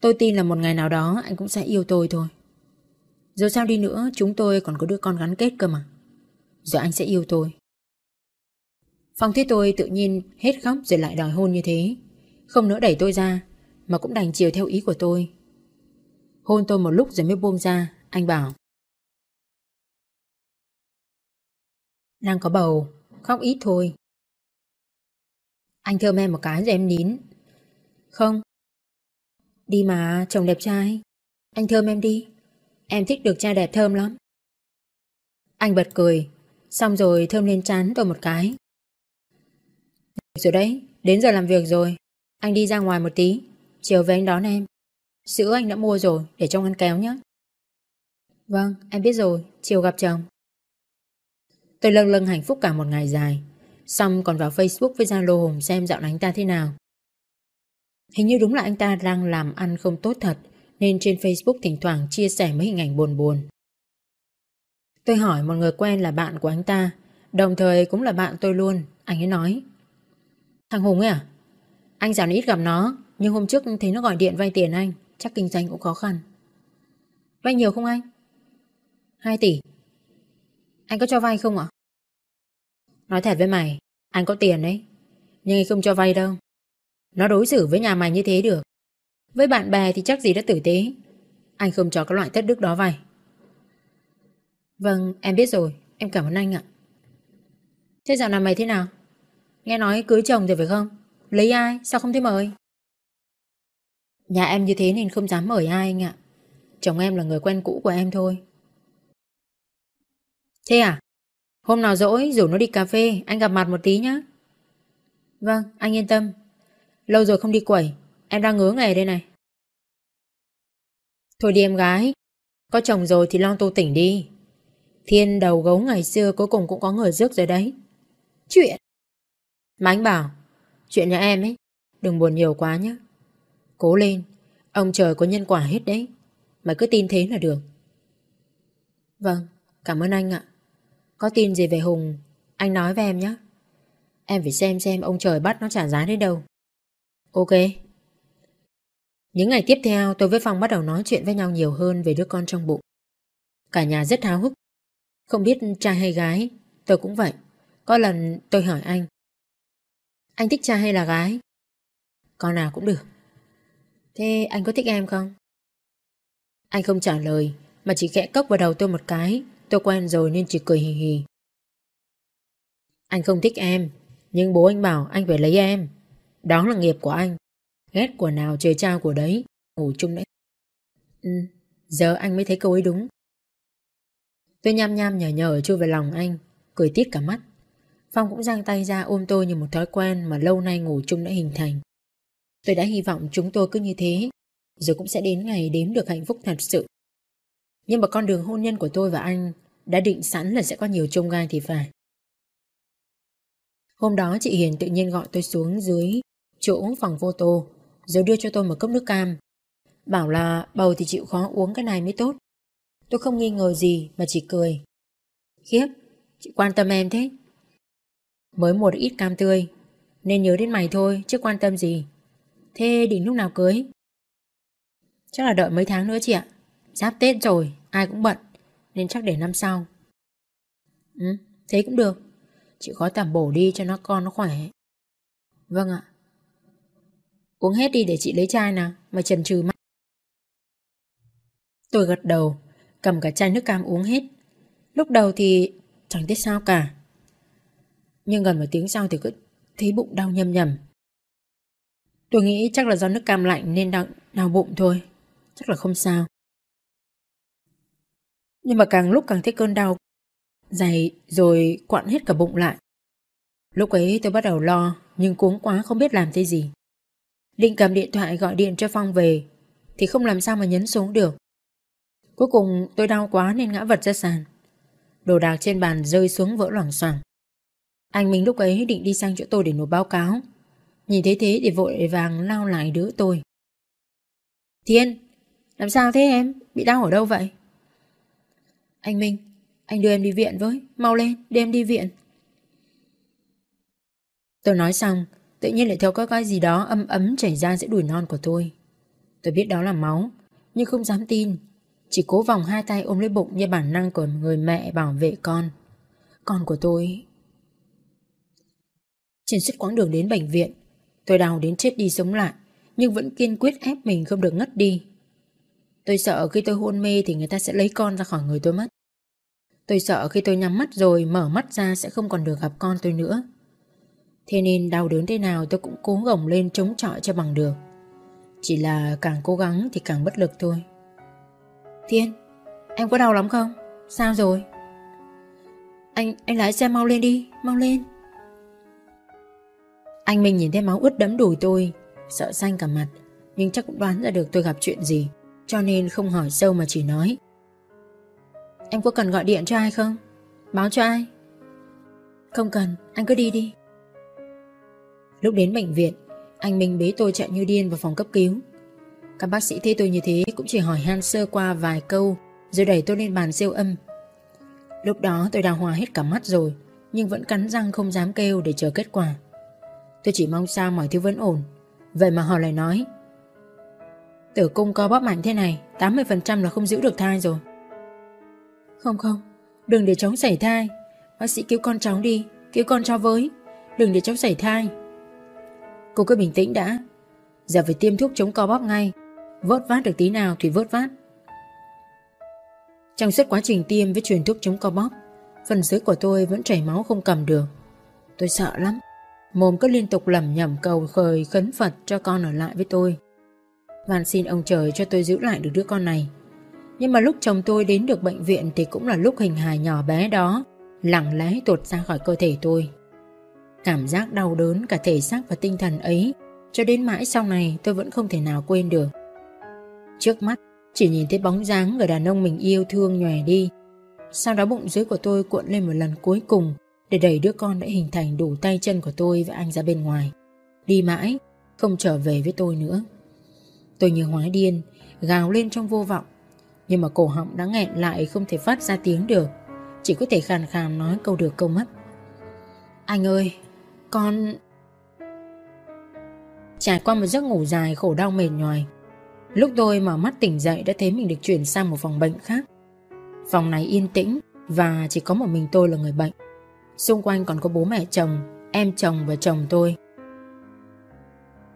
Tôi tin là một ngày nào đó anh cũng sẽ yêu tôi thôi. Rồi sao đi nữa, chúng tôi còn có đứa con gắn kết cơ mà. Giờ anh sẽ yêu tôi. Phong thấy tôi tự nhiên hết khóc rồi lại đòi hôn như thế. Không nữa đẩy tôi ra, Mà cũng đành chiều theo ý của tôi. Hôn tôi một lúc rồi mới buông ra, Anh bảo. Đang có bầu, Khóc ít thôi. Anh thơm em một cái rồi em nín. Không. Đi mà, chồng đẹp trai. Anh thơm em đi. Em thích được cha đẹp thơm lắm. Anh bật cười, Xong rồi thơm lên chán tôi một cái. Rồi đấy, Đến giờ làm việc rồi anh đi ra ngoài một tí. Chiều về anh đón em. Sữa anh đã mua rồi, để trong ngăn kéo nhé. Vâng em biết rồi. Chiều gặp chồng. Tôi lâng lâng hạnh phúc cả một ngày dài. Xong còn vào Facebook với Zalo Hùng xem dạo anh ta thế nào. Hình như đúng là anh ta đang làm ăn không tốt thật, Nên trên Facebook thỉnh thoảng chia sẻ mấy hình ảnh buồn buồn. Tôi hỏi một người quen là bạn của anh ta. Đồng thời cũng là bạn tôi luôn, Anh ấy nói. Thằng Hùng ấy à? Anh dạo này ít gặp nó, Nhưng hôm trước thấy nó gọi điện vay tiền anh, Chắc kinh doanh cũng khó khăn Vay nhiều không anh? 2 tỷ Anh có cho vay không ạ? Nói thật với mày, Anh có tiền đấy, Nhưng anh không cho vay đâu Nó đối xử với nhà mày như thế được Với bạn bè thì chắc gì đã tử tế Anh không cho cái loại thất đức đó vay Vâng em biết rồi, Em cảm ơn anh ạ Thế dạo này mày thế nào? Nghe nói cưới chồng rồi phải không? Lấy ai? Sao không thấy mời? Nhà em như thế nên không dám mời ai anh ạ. Chồng em là người quen cũ của em thôi. Thế à? Hôm nào rỗi rủ nó đi cà phê, anh gặp mặt một tí nhá. Vâng, anh yên tâm. Lâu rồi không đi quẩy, em đang ngứa nghề đây này. Thôi đi em gái, có chồng rồi thì lo tô tỉnh đi. Thiên đầu gấu ngày xưa cuối cùng cũng có người rước rồi đấy. Chuyện. Mà anh bảo, Chuyện nhà em ấy, Đừng buồn nhiều quá nhé. Cố lên, Ông trời có nhân quả hết đấy. Mày cứ tin thế là được. Vâng Cảm ơn anh ạ. Có tin gì về Hùng, Anh nói với em nhé. Em phải xem xem ông trời bắt nó trả giá đến đâu. Ok. Những ngày tiếp theo, tôi với Phong bắt đầu nói chuyện với nhau nhiều hơn về đứa con trong bụng. Cả nhà rất háo hức. Không biết trai hay gái, Tôi cũng vậy. Có lần tôi hỏi anh anh thích trai hay là gái? Con nào cũng được. Thế anh có thích em không? Anh không trả lời, mà chỉ khẽ cốc vào đầu tôi một cái. Tôi quen rồi nên chỉ cười hì hì. Anh không thích em, nhưng bố anh bảo anh phải lấy em. Đó là nghiệp của anh. Ghét của nào trời trao của đấy. Ngủ chung đấy. Ừ, giờ anh mới thấy câu ấy đúng. Tôi nham nham nhở nhở chui về lòng anh, cười tít cả mắt. Phong cũng giang tay ra ôm tôi như một thói quen mà lâu nay ngủ chung đã hình thành. Tôi đã hy vọng chúng tôi cứ như thế, rồi cũng sẽ đến ngày đếm được hạnh phúc thật sự. Nhưng mà con đường hôn nhân của tôi và anh đã định sẵn là sẽ có nhiều trông gai thì phải. Hôm đó chị Hiền tự nhiên gọi tôi xuống dưới chỗ phòng photo rồi đưa cho tôi một cốc nước cam. Bảo là bầu thì chịu khó uống cái này mới tốt. Tôi không nghi ngờ gì mà chỉ cười. Khiếp, chị quan tâm em thế. Mới một ít cam tươi, nên nhớ đến mày thôi chứ quan tâm gì. Thế định lúc nào cưới? Chắc là đợi mấy tháng nữa chị ạ. Giáp Tết rồi, ai cũng bận, nên chắc để năm sau. Ừ, thế cũng được. Chị có tẩm bổ đi cho nó con nó khỏe. Vâng ạ. Uống hết đi để chị lấy chai nào, mà trần trừ mắt. Tôi gật đầu, cầm cả chai nước cam uống hết. Lúc đầu thì chẳng biết sao cả. Nhưng gần một tiếng sau thì cứ thấy bụng đau nhầm nhầm. Tôi nghĩ chắc là do nước cam lạnh nên đau, đau bụng thôi. Chắc là không sao. Nhưng mà càng lúc càng thấy cơn đau dày rồi quặn hết cả bụng lại. Lúc ấy tôi bắt đầu lo nhưng cuống quá không biết làm thế gì. Định cầm điện thoại gọi điện cho Phong về thì không làm sao mà nhấn xuống được. Cuối cùng tôi đau quá nên ngã vật ra sàn. Đồ đạc trên bàn rơi xuống vỡ loảng xoảng. Anh Minh lúc ấy định đi sang chỗ tôi để nộp báo cáo. Nhìn thấy thế thì vội vàng lao lại đứa tôi. Thiên, làm sao thế em? Bị đau ở đâu vậy? Anh Minh, anh đưa em đi viện với. Mau lên, đưa em đi viện. Tôi nói xong, tự nhiên lại theo có cái gì đó âm ấm chảy ra giữa đùi non của tôi. Tôi biết đó là máu, nhưng không dám tin. Chỉ cố vòng hai tay ôm lấy bụng như bản năng của người mẹ bảo vệ con. Con của tôi... Trên suốt quãng đường đến bệnh viện, tôi đau đến chết đi sống lại, nhưng vẫn kiên quyết ép mình không được ngất đi. Tôi sợ khi tôi hôn mê thì người ta sẽ lấy con ra khỏi người tôi mất. Tôi sợ khi tôi nhắm mắt rồi mở mắt ra sẽ không còn được gặp con tôi nữa. Thế nên đau đớn thế nào tôi cũng cố gồng lên chống chọi cho bằng được. Chỉ là càng cố gắng thì càng bất lực thôi. Thiên, em có đau lắm không? Sao rồi? Anh, anh lái xe mau lên đi, mau lên. Anh Minh nhìn thấy máu ướt đẫm đùi tôi, sợ xanh cả mặt, nhưng chắc cũng đoán ra được tôi gặp chuyện gì, cho nên không hỏi sâu mà chỉ nói. Em có cần gọi điện cho ai không? Báo cho ai? Không cần, anh cứ đi đi. Lúc đến bệnh viện, anh Minh bế tôi chạy như điên vào phòng cấp cứu. Các bác sĩ thấy tôi như thế cũng chỉ hỏi han sơ qua vài câu rồi đẩy tôi lên bàn siêu âm. Lúc đó tôi đã hòa hết cả mắt rồi nhưng vẫn cắn răng không dám kêu để chờ kết quả. Tôi chỉ mong sao mọi thứ vẫn ổn. Vậy mà họ lại nói, Tử cung co bóp mạnh thế này 80% là không giữ được thai rồi. Không không, Đừng để cháu xảy thai. Bác sĩ cứu con cháu đi, Cứu con cho với. Đừng để cháu xảy thai. Cô cứ bình tĩnh đã. Giờ phải tiêm thuốc chống co bóp ngay. Vớt vát được tí nào thì vớt vát. Trong suốt quá trình tiêm với truyền thuốc chống co bóp, Phần dưới của tôi vẫn chảy máu không cầm được. Tôi sợ lắm. Mồm cứ liên tục lẩm nhẩm cầu khời khấn Phật cho con ở lại với tôi. Van xin ông trời cho tôi giữ lại được đứa con này. Nhưng mà lúc chồng tôi đến được bệnh viện Thì cũng là lúc hình hài nhỏ bé đó Lặng lẽ tuột ra khỏi cơ thể tôi. Cảm giác đau đớn cả thể xác và tinh thần ấy, Cho đến mãi sau này tôi vẫn không thể nào quên được. Trước mắt, chỉ nhìn thấy bóng dáng người đàn ông mình yêu thương nhòe đi. Sau đó bụng dưới của tôi cuộn lên một lần cuối cùng. Để đẩy đứa con đã hình thành đủ tay chân của tôi và anh ra bên ngoài. Đi mãi, Không trở về với tôi nữa. Tôi như hóa điên, Gào lên trong vô vọng. Nhưng mà cổ họng đã nghẹn lại, không thể phát ra tiếng được. Chỉ có thể khàn khàn nói câu được câu mất. Anh ơi, Con... Trải qua một giấc ngủ dài, khổ đau mệt nhoài. Lúc tôi mở mắt tỉnh dậy đã thấy mình được chuyển sang một phòng bệnh khác. Phòng này yên tĩnh và chỉ có một mình tôi là người bệnh. Xung quanh còn có bố mẹ chồng, em chồng và chồng tôi.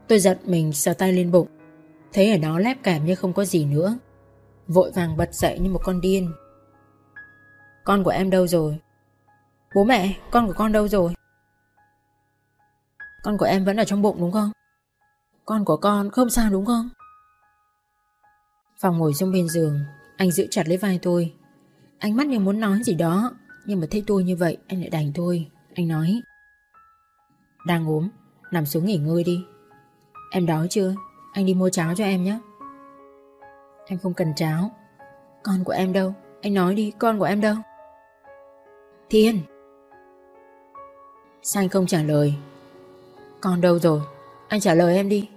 Tôi giật mình sờ tay lên bụng. Thấy ở đó lép kèm như không có gì nữa. Vội vàng bật dậy như một con điên. Con của em đâu rồi? Bố mẹ con của con đâu rồi? Con của em vẫn ở trong bụng đúng không? Con của con không sao đúng không? Phòng ngồi xuống bên giường Anh giữ chặt lấy vai tôi. Ánh mắt như muốn nói gì đó. Nhưng mà thấy tôi như vậy, anh lại đành thôi. Anh nói, Đang ốm, Nằm xuống nghỉ ngơi đi. Em đói chưa? Anh đi mua cháo cho em nhé. Em không cần cháo. Con của em đâu? Anh nói đi, con của em đâu? Thiên. Sao anh không trả lời. Con đâu rồi? Anh trả lời em đi.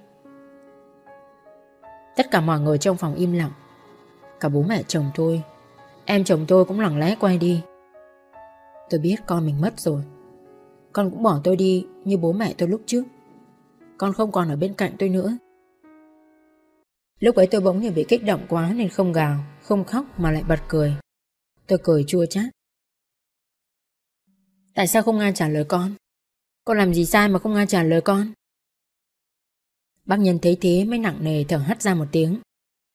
Tất cả mọi người trong phòng im lặng. Cả bố mẹ chồng tôi. Em chồng tôi cũng lặng lẽ quay đi. Tôi biết con mình mất rồi. Con cũng bỏ tôi đi Như bố mẹ tôi lúc trước. Con không còn ở bên cạnh tôi nữa. Lúc ấy tôi bỗng như bị kích động quá Nên không gào, không khóc mà lại bật cười. Tôi cười chua chát. Tại sao không ai trả lời con? Con làm gì sai mà không ai trả lời con? Bác nhân thấy thế mới nặng nề thở hắt ra một tiếng.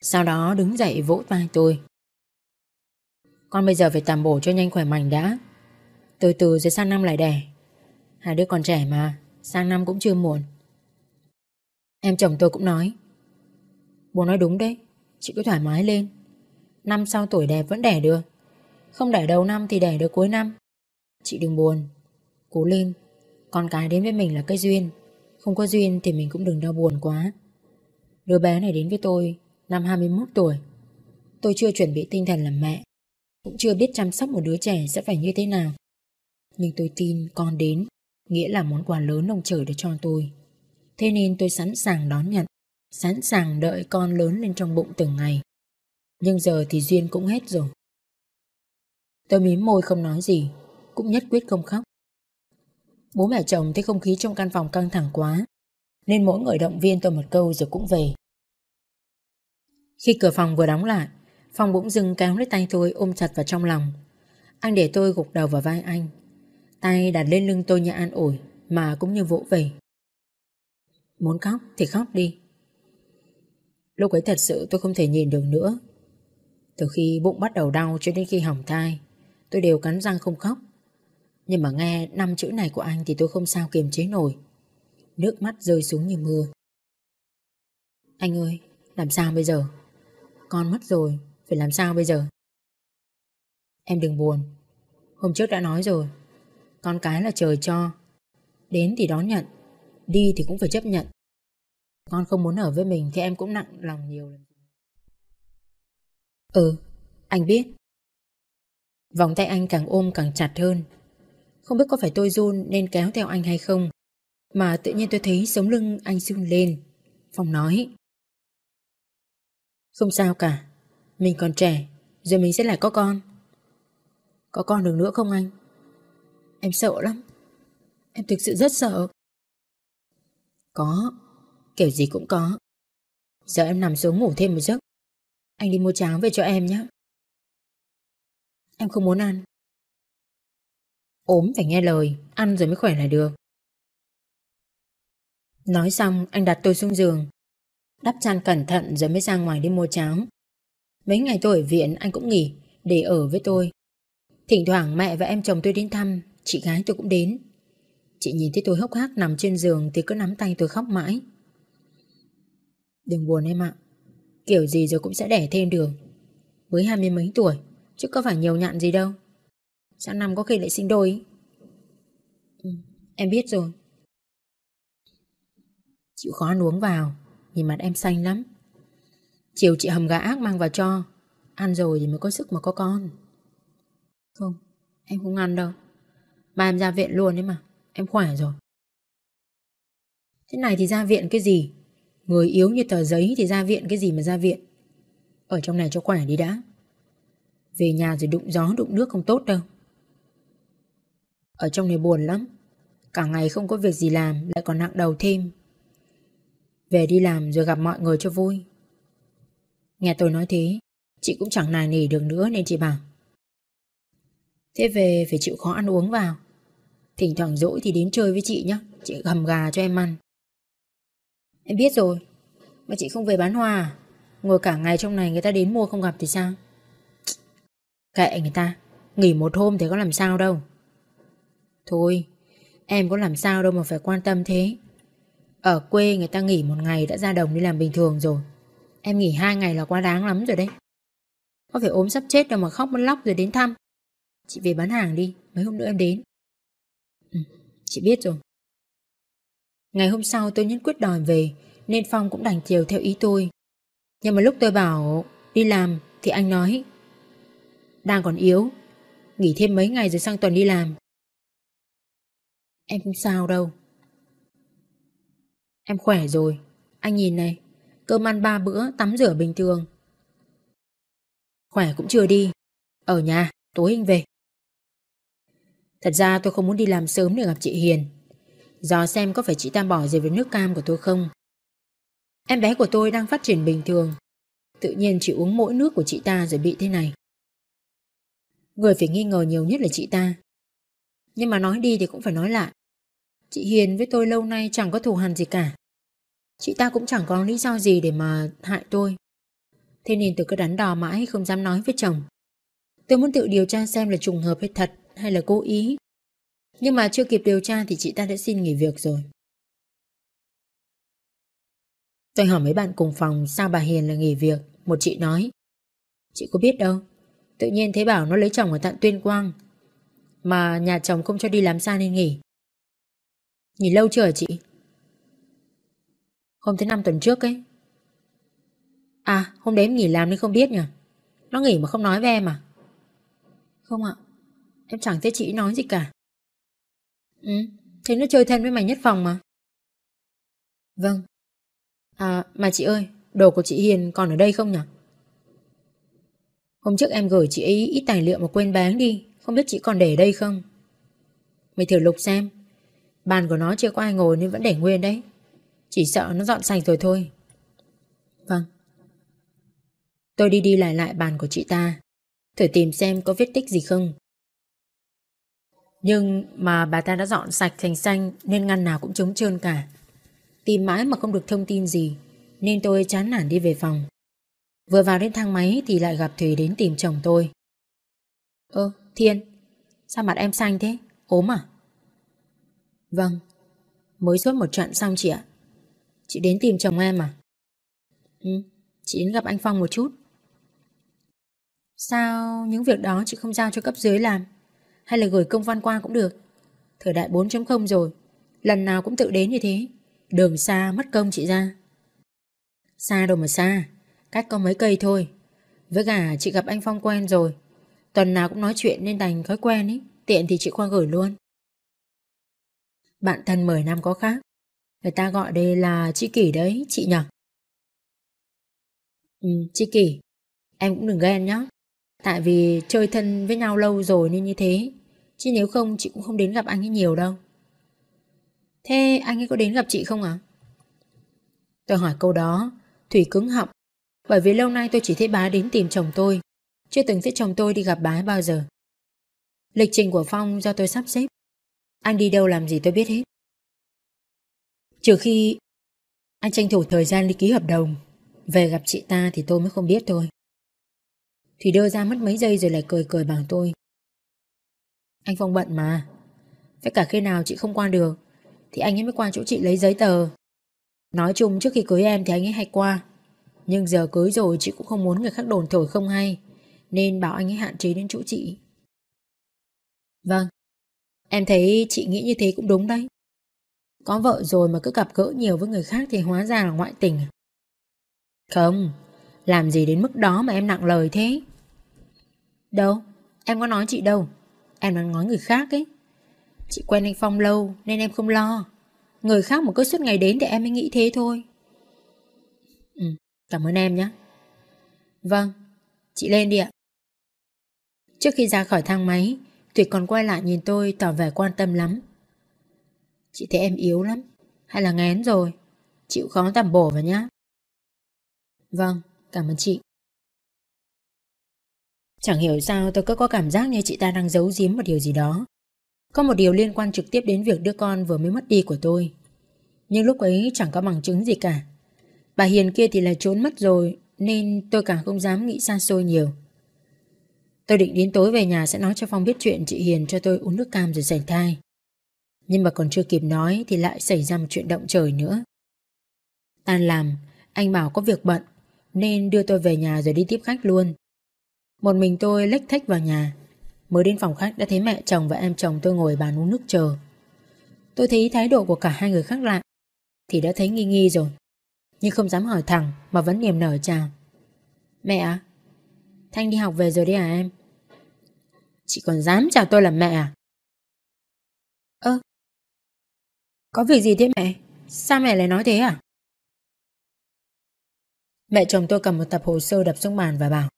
Sau đó đứng dậy vỗ tay tôi. Con bây giờ phải tạm bổ cho nhanh khỏe mạnh đã. Từ từ rồi sang năm lại đẻ. Hai đứa còn trẻ mà, Sang năm cũng chưa muộn. Em chồng tôi cũng nói, Bố nói đúng đấy, Chị cứ thoải mái lên. Năm sau tuổi đẹp vẫn đẻ được, Không đẻ đầu năm thì đẻ được cuối năm. Chị đừng buồn, Cố lên. Con cái đến với mình là cái duyên, Không có duyên thì mình cũng đừng đau buồn quá. Đứa bé này đến với tôi Năm 21 tuổi. Tôi chưa chuẩn bị tinh thần làm mẹ, Cũng chưa biết chăm sóc một đứa trẻ sẽ phải như thế nào. Nhưng tôi tin con đến, Nghĩa là món quà lớn ông trời đã cho tôi. Thế nên tôi sẵn sàng đón nhận, Sẵn sàng đợi con lớn lên trong bụng từng ngày. Nhưng giờ thì duyên cũng hết rồi. Tôi mím môi không nói gì, Cũng nhất quyết không khóc. Bố mẹ chồng thấy không khí trong căn phòng căng thẳng quá, Nên mỗi người động viên tôi một câu rồi cũng về. Khi cửa phòng vừa đóng lại, Phong bỗng dưng kéo lấy tay tôi ôm chặt vào trong lòng. Anh để tôi gục đầu vào vai anh. Tay đặt lên lưng tôi như an ủi, Mà cũng như vỗ về. Muốn khóc thì khóc đi. Lúc ấy thật sự tôi không thể nhìn được nữa. Từ khi bụng bắt đầu đau cho đến khi hỏng thai, Tôi đều cắn răng không khóc. Nhưng mà nghe năm chữ này của anh Thì tôi không sao kiềm chế nổi. Nước mắt rơi xuống như mưa. Anh ơi, Làm sao bây giờ? Con mất rồi, Phải làm sao bây giờ? Em đừng buồn. Hôm trước đã nói rồi. Con cái là trời cho. Đến thì đón nhận, Đi thì cũng phải chấp nhận. Con không muốn ở với mình Thì em cũng nặng lòng nhiều lần. Ừ Anh biết. Vòng tay anh càng ôm càng chặt hơn. Không biết có phải tôi run nên kéo theo anh hay không, Mà tự nhiên tôi thấy sống lưng anh run lên. Phong nói. Không sao cả, Mình còn trẻ, Rồi mình sẽ lại có con. Có con được nữa không anh? Em sợ lắm. Em thực sự rất sợ. Có. Kiểu gì cũng có. Giờ em nằm xuống ngủ thêm một giấc. Anh đi mua cháo về cho em nhé. Em không muốn ăn. Ốm phải nghe lời. Ăn rồi mới khỏe lại được. Nói xong anh đặt tôi xuống giường. Đắp chăn cẩn thận rồi mới ra ngoài đi mua cháo Mấy ngày tôi ở viện anh cũng nghỉ Để ở với tôi. Thỉnh thoảng mẹ và em chồng tôi đến thăm Chị gái tôi cũng đến. Chị nhìn thấy tôi hốc hác nằm trên giường Thì cứ nắm tay tôi khóc mãi. Đừng buồn em ạ. Kiểu gì rồi cũng sẽ đẻ thêm được. Mới hai mươi mấy tuổi Chứ có phải nhiều nhạn gì đâu. Sang năm có khi lại sinh đôi ừ, Em biết rồi. Chịu khó ăn uống vào Nhìn mặt em xanh lắm. Chiều chị hầm gà ác mang vào cho. Ăn rồi thì mới có sức mà có con. Không Em không ăn đâu. Ba em ra viện luôn đấy mà, Em khỏe rồi. Thế này thì ra viện cái gì? Người yếu như tờ giấy thì ra viện cái gì mà ra viện? Ở trong này cho khỏe đi đã. Về nhà rồi đụng gió, đụng nước không tốt đâu. Ở trong này buồn lắm. Cả ngày không có việc gì làm, Lại còn nặng đầu thêm. Về đi làm rồi gặp mọi người cho vui. Nghe tôi nói thế, Chị cũng chẳng nài nỉ được nữa nên chị bảo. Thế về phải chịu khó ăn uống vào. Thỉnh thoảng dỗi thì đến chơi với chị nhé Chị hầm gà cho em ăn. Em biết rồi. Mà chị không về bán hoa à? Ngồi cả ngày trong này người ta đến mua không gặp thì sao? Kệ người ta. Nghỉ một hôm thì có làm sao đâu. Thôi, Em có làm sao đâu mà phải quan tâm thế. Ở quê người ta nghỉ một ngày Đã ra đồng đi làm bình thường rồi. Em nghỉ hai ngày là quá đáng lắm rồi đấy. Có phải ốm sắp chết đâu mà khóc mất lóc rồi đến thăm. Chị về bán hàng đi, Mấy hôm nữa em đến ừ, Chị biết rồi Ngày hôm sau tôi nhất quyết đòi về Nên Phong cũng đành chiều theo ý tôi Nhưng mà lúc tôi bảo đi làm Thì anh nói đang còn yếu Nghỉ thêm mấy ngày rồi sang tuần đi làm Em không sao đâu. Em khỏe rồi. Anh nhìn này, cơm ăn ba bữa, tắm rửa bình thường. Khỏe cũng chưa đi. Ở nhà, tối anh về. Thật ra tôi không muốn đi làm sớm để gặp chị Hiền. dò xem có phải chị ta bỏ gì với nước cam của tôi không. Em bé của tôi đang phát triển bình thường. Tự nhiên chị uống mỗi nước của chị ta rồi bị thế này. Người phải nghi ngờ nhiều nhất là chị ta. Nhưng mà nói đi thì cũng phải nói lại. Chị Hiền với tôi lâu nay chẳng có thù hằn gì cả. Chị ta cũng chẳng có lý do gì để mà hại tôi. Thế nên tôi cứ đắn đo mãi không dám nói với chồng. Tôi muốn tự điều tra xem là trùng hợp hay thật hay là cố ý. Nhưng mà chưa kịp điều tra thì chị ta đã xin nghỉ việc rồi. Tôi hỏi mấy bạn cùng phòng sao bà Hiền là nghỉ việc. Một chị nói. Chị có biết đâu. Tự nhiên thấy bảo nó lấy chồng ở tận Tuyên Quang. Mà nhà chồng không cho đi làm xa nên nghỉ. Nghỉ lâu chưa hả chị? Hôm thứ năm tuần trước ấy. À, hôm đấy em nghỉ làm nên không biết nhỉ? Nó nghỉ mà không nói với em à? Không ạ. Em chẳng thấy chị nói gì cả. Ừ, thế nó chơi thân với mày nhất phòng mà. Vâng. À, mà chị ơi, đồ của chị Hiền còn ở đây không nhỉ? Hôm trước em gửi chị ấy ít tài liệu mà quên bán đi, không biết chị còn để đây không? Mày thử lục xem. Bàn của nó chưa có ai ngồi nên vẫn để nguyên đấy. Chỉ sợ nó dọn sạch rồi thôi. Vâng. Tôi đi đi lại lại bàn của chị ta. Thử tìm xem có vết tích gì không. Nhưng mà bà ta đã dọn sạch thành xanh nên ngăn nào cũng trống trơn cả. Tìm mãi mà không được thông tin gì nên tôi chán nản đi về phòng. Vừa vào đến thang máy thì lại gặp Thùy đến tìm chồng tôi. Ơ, Thiên, sao mặt em xanh thế? ốm à? Vâng, mới suốt một trận xong chị ạ. Chị đến tìm chồng em à? Ừ, chị đến gặp anh Phong một chút. Sao những việc đó chị không giao cho cấp dưới làm? Hay là gửi công văn qua cũng được? Thời đại 4.0 rồi, lần nào cũng tự đến như thế. Đường xa mất công chị ra. Xa đâu mà xa, cách có mấy cây thôi. Với cả chị gặp anh Phong quen rồi. Tuần nào cũng nói chuyện nên đành thói quen ý. Tiện thì chị qua gửi luôn. Bạn thân 10 năm có khác. Người ta gọi đây là chị Kỷ đấy, chị nhỉ? Ừ, chị Kỷ. Em cũng đừng ghen nhá. Tại vì chơi thân với nhau lâu rồi nên như thế. Chứ nếu không chị cũng không đến gặp anh ấy nhiều đâu. Thế anh ấy có đến gặp chị không ạ? Tôi hỏi câu đó, Thủy cứng họng. Bởi vì lâu nay tôi chỉ thấy bá đến tìm chồng tôi. Chưa từng thấy chồng tôi đi gặp bá bao giờ. Lịch trình của Phong do tôi sắp xếp. Anh đi đâu làm gì tôi biết hết. Trừ khi anh tranh thủ thời gian đi ký hợp đồng Về gặp chị ta thì tôi mới không biết thôi Thủy đưa ra mất mấy giây rồi lại cười cười bảo tôi. Anh Phong bận mà. Với cả khi nào chị không qua được Thì anh ấy mới qua chỗ chị lấy giấy tờ. Nói chung trước khi cưới em thì anh ấy hay qua. Nhưng giờ cưới rồi chị cũng không muốn người khác đồn thổi không hay Nên bảo anh ấy hạn chế đến chỗ chị. Vâng Em thấy chị nghĩ như thế cũng đúng đấy. Có vợ rồi mà cứ gặp gỡ nhiều với người khác thì hóa ra là ngoại tình? À? Không, làm gì đến mức đó mà em nặng lời thế? Đâu, em có nói chị đâu. Em đang nói người khác ấy. Chị quen anh Phong lâu nên em không lo. Người khác mà cứ suốt ngày đến thì em mới nghĩ thế thôi. Ừ, cảm ơn em nhé. Vâng, chị lên đi ạ. Trước khi ra khỏi thang máy, Tuyệt còn quay lại nhìn tôi tỏ vẻ quan tâm lắm. Chị thấy em yếu lắm Hay là ngén rồi Chịu khó tầm bổ vào nhá Vâng, cảm ơn chị Chẳng hiểu sao tôi cứ có cảm giác như chị ta đang giấu giếm một điều gì đó. Có một điều liên quan trực tiếp đến việc đứa con vừa mới mất đi của tôi. Nhưng lúc ấy chẳng có bằng chứng gì cả. Bà Hiền kia thì là trốn mất rồi Nên tôi càng không dám nghĩ xa xôi nhiều. Tôi định đến tối về nhà sẽ nói cho Phong biết chuyện chị Hiền cho tôi uống nước cam rồi giải thai. Nhưng mà còn chưa kịp nói thì lại xảy ra một chuyện động trời nữa. Tan làm, anh bảo có việc bận nên đưa tôi về nhà rồi đi tiếp khách luôn. Một mình tôi lách thách vào nhà. Mới đến phòng khách đã thấy mẹ chồng và em chồng tôi ngồi bàn uống nước chờ. Tôi thấy thái độ của cả hai người khác lạ thì đã thấy nghi nghi rồi. Nhưng không dám hỏi thẳng mà vẫn niềm nở chào. Mẹ à? Thanh đi học về rồi đấy à em? Chị còn dám chào tôi là mẹ à? Ơ, Có việc gì thế mẹ? Sao mẹ lại nói thế à? Mẹ chồng tôi cầm một tập hồ sơ đập xuống bàn và bảo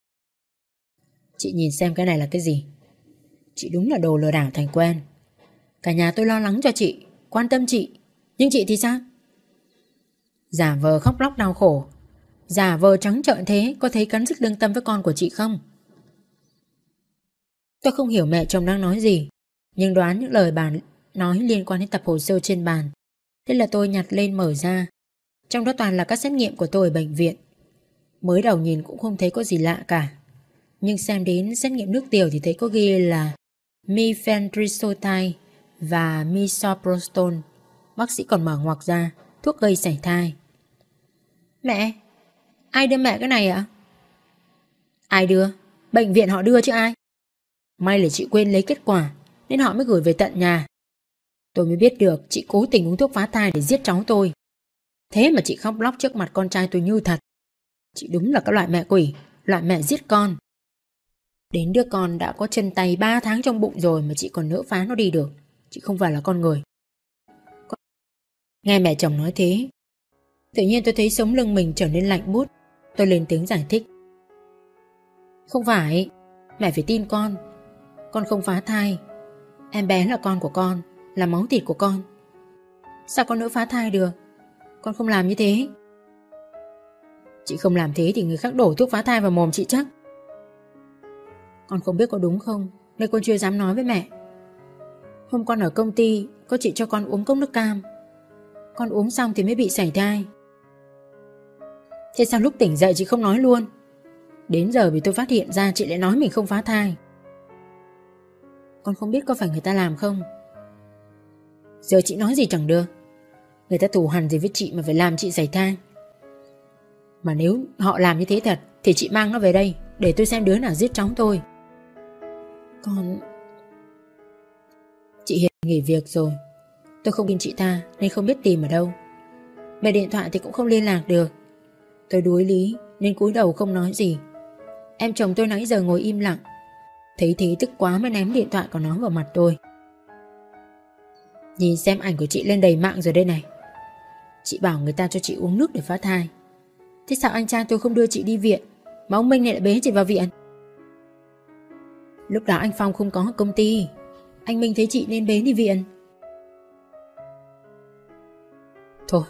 Chị nhìn xem cái này là cái gì? Chị đúng là đồ lừa đảo thành quen. Cả nhà tôi lo lắng cho chị, Quan tâm chị. Nhưng chị thì sao? Giả vờ khóc lóc đau khổ. Giả vờ trắng trợn thế, Có thấy cắn rứt lương tâm với con của chị không? Tôi không hiểu mẹ chồng đang nói gì, Nhưng đoán những lời bà nói liên quan đến tập hồ sơ trên bàn. Thế là tôi nhặt lên mở ra. Trong đó toàn là các xét nghiệm của tôi ở bệnh viện. Mới đầu nhìn cũng không thấy có gì lạ cả. Nhưng xem đến xét nghiệm nước tiểu thì thấy có ghi là Mifentrisoltide và Misoprostol. Bác sĩ còn mở ngoặc ra, Thuốc gây sảy thai. Mẹ, Ai đưa mẹ cái này ạ? Ai đưa? Bệnh viện họ đưa chứ ai? May là chị quên lấy kết quả, Nên họ mới gửi về tận nhà. Tôi mới biết được chị cố tình uống thuốc phá thai để giết cháu tôi. Thế mà chị khóc lóc trước mặt con trai tôi như thật. Chị đúng là các loại mẹ quỷ, Loại mẹ giết con. Đến đứa con đã có chân tay 3 tháng trong bụng rồi Mà chị còn nỡ phá nó đi được. Chị không phải là con người. Nghe mẹ chồng nói thế, Tự nhiên tôi thấy sống lưng mình trở nên lạnh bút Tôi lên tiếng giải thích. Không phải, Mẹ phải tin con. Con không phá thai. Em bé là con của con, Là máu thịt của con. Sao con nỡ phá thai được? Con không làm như thế. Chị không làm thế thì người khác đổ thuốc phá thai vào mồm chị chắc. Con không biết có đúng không? Nên con chưa dám nói với mẹ. Hôm con ở công ty, Có chị cho con uống cốc nước cam. Con uống xong thì mới bị sảy thai. Thế sao lúc tỉnh dậy chị không nói luôn? Đến giờ vì tôi phát hiện ra chị lại nói mình không phá thai. Con không biết có phải người ta làm không? Giờ chị nói gì chẳng được. Người ta thù hằn gì với chị mà phải làm chị sảy thai. Mà nếu họ làm như thế thật, Thì chị mang nó về đây, Để tôi xem đứa nào giết cháu tôi. Con. Chị Hiền nghỉ việc rồi. Tôi không tin chị ta Nên không biết tìm ở đâu. Về điện thoại thì cũng không liên lạc được. Tôi đuối lý Nên cúi đầu không nói gì. Em chồng tôi nãy giờ ngồi im lặng. Thấy thế tức quá mới ném điện thoại của nó vào mặt tôi. Nhìn xem ảnh của chị lên đầy mạng rồi đây này. Chị bảo người ta cho chị uống nước để phá thai. Thế sao anh trai tôi không đưa chị đi viện? Mà ông Minh này lại bế chị vào viện? Lúc đó anh Phong không có ở công ty. Anh Minh thấy chị nên bế đi viện. Thôi,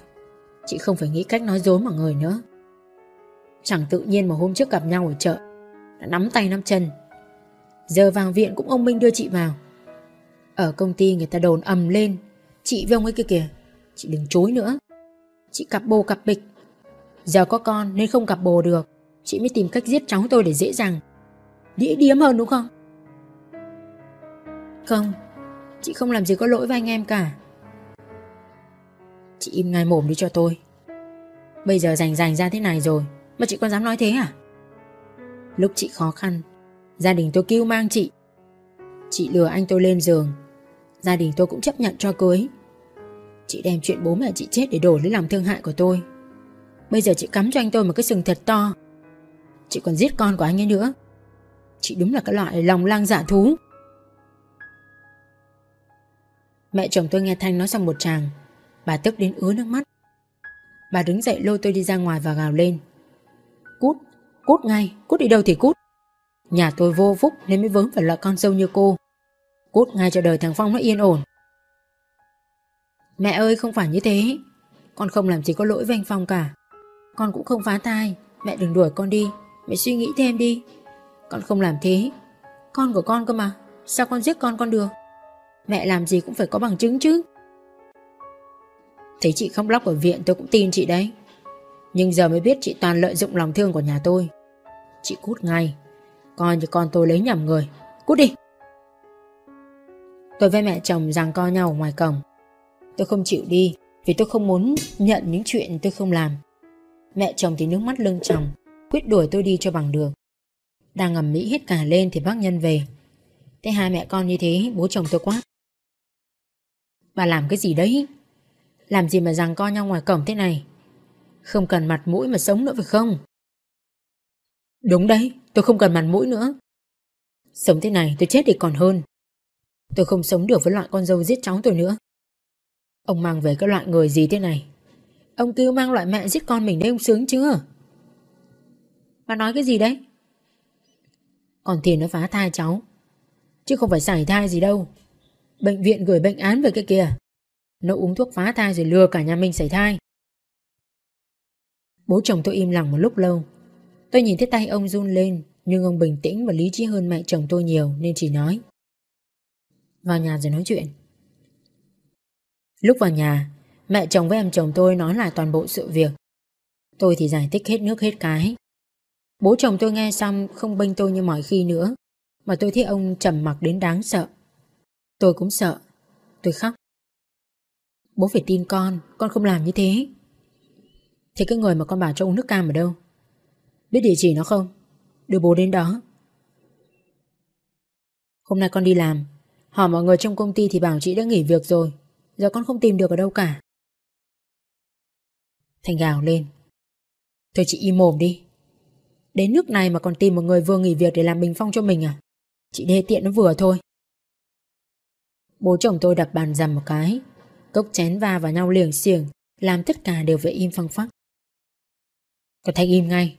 Chị không phải nghĩ cách nói dối mọi người nữa. Chẳng tự nhiên mà hôm trước gặp nhau ở chợ, Đã nắm tay nắm chân. Giờ vào viện cũng ông Minh đưa chị vào. Ở công ty người ta đồn ầm lên. Chị với ông ấy kia kìa, Chị đừng chối nữa. Chị cặp bồ cặp bịch. Giờ có con nên không cặp bồ được. Chị mới tìm cách giết cháu tôi để dễ dàng. Đĩa điếm hơn đúng không? Không, Chị không làm gì có lỗi với anh em cả. Chị im ngay mồm đi cho tôi. Bây giờ rành rành ra thế này rồi, Mà chị còn dám nói thế à? Lúc chị khó khăn, Gia đình tôi kêu mang chị. Chị lừa anh tôi lên giường. Gia đình tôi cũng chấp nhận cho cưới Chị đem chuyện bố mẹ chị chết để đổ lấy lòng thương hại của tôi. Bây giờ chị cắm cho anh tôi một cái sừng thật to. Chị còn giết con của anh ấy nữa. Chị đúng là cái loại lòng lang dạ thú. Mẹ chồng tôi nghe Thanh nói xong một tràng. Bà tức đến ứa nước mắt. Bà đứng dậy lôi tôi đi ra ngoài và gào lên. Cút, cút ngay, cút đi đâu thì cút. Nhà tôi vô phúc nên mới vướng phải loại con dâu như cô. Cút ngay cho đời thằng Phong nó yên ổn. Mẹ ơi không phải như thế. Con không làm gì có lỗi với anh Phong cả. Con cũng không phá thai. Mẹ đừng đuổi con đi. Mẹ suy nghĩ thêm đi. Con không làm thế. Con của con cơ mà. Sao con giết con con được? Mẹ làm gì cũng phải có bằng chứng chứ. Thấy chị khóc lóc ở viện, tôi cũng tin chị đấy. Nhưng giờ mới biết chị toàn lợi dụng lòng thương của nhà tôi. Chị cút ngay. Coi như con tôi lấy nhầm người. Cút đi. Tôi với mẹ chồng giằng co nhau ở ngoài cổng. Tôi không chịu đi, Vì tôi không muốn nhận những chuyện tôi không làm. Mẹ chồng thì nước mắt lưng chồng Quyết đuổi tôi đi cho bằng được. Đang ngầm mỹ hết cả lên thì bác nhân về. Thế hai mẹ con như thế, Bố chồng tôi quát Bà làm cái gì đấy? Làm gì mà rằng co nhau ngoài cổng thế này? Không cần mặt mũi mà sống nữa phải không? Đúng đấy, Tôi không cần mặt mũi nữa. Sống thế này tôi chết thì còn hơn. Tôi không sống được với loại con dâu giết cháu tôi nữa. Ông mang về cái loại người gì thế này? Ông cứ mang loại mẹ giết con mình đấy, ông sướng chưa? Bà nói cái gì đấy? Còn tiền nó phá thai cháu, Chứ không phải xảy thai gì đâu. Bệnh viện gửi bệnh án về cái kia. Nó uống thuốc phá thai rồi lừa cả nhà mình xảy thai. Bố chồng tôi im lặng một lúc lâu. Tôi nhìn thấy tay ông run lên, Nhưng ông bình tĩnh và lý trí hơn mẹ chồng tôi nhiều Nên chỉ nói. Vào nhà rồi nói chuyện. Lúc vào nhà, Mẹ chồng với em chồng tôi nói lại toàn bộ sự việc. Tôi thì giải thích hết nước hết cái. Bố chồng tôi nghe xong không bênh tôi như mọi khi nữa, Mà tôi thấy ông trầm mặc đến đáng sợ. Tôi cũng sợ. Tôi khóc. Bố phải tin con Con không làm như thế. Thế cái người mà con bảo cho uống nước cam ở đâu? Biết địa chỉ nó không? Đưa bố đến đó. Hôm nay con đi làm. Hỏi mọi người trong công ty thì bảo chị đã nghỉ việc rồi. Giờ con không tìm được ở đâu cả. Thành gào lên. Thôi chị im mồm đi. Đến nước này mà còn tìm một người vừa nghỉ việc để làm bình phong cho mình à? Chị đê tiện nó vừa thôi. Bố chồng tôi đập bàn dầm một cái. Cốc chén va vào nhau liền xiềng, Làm tất cả đều phải im phăng phắc. Còn Thanh im ngay.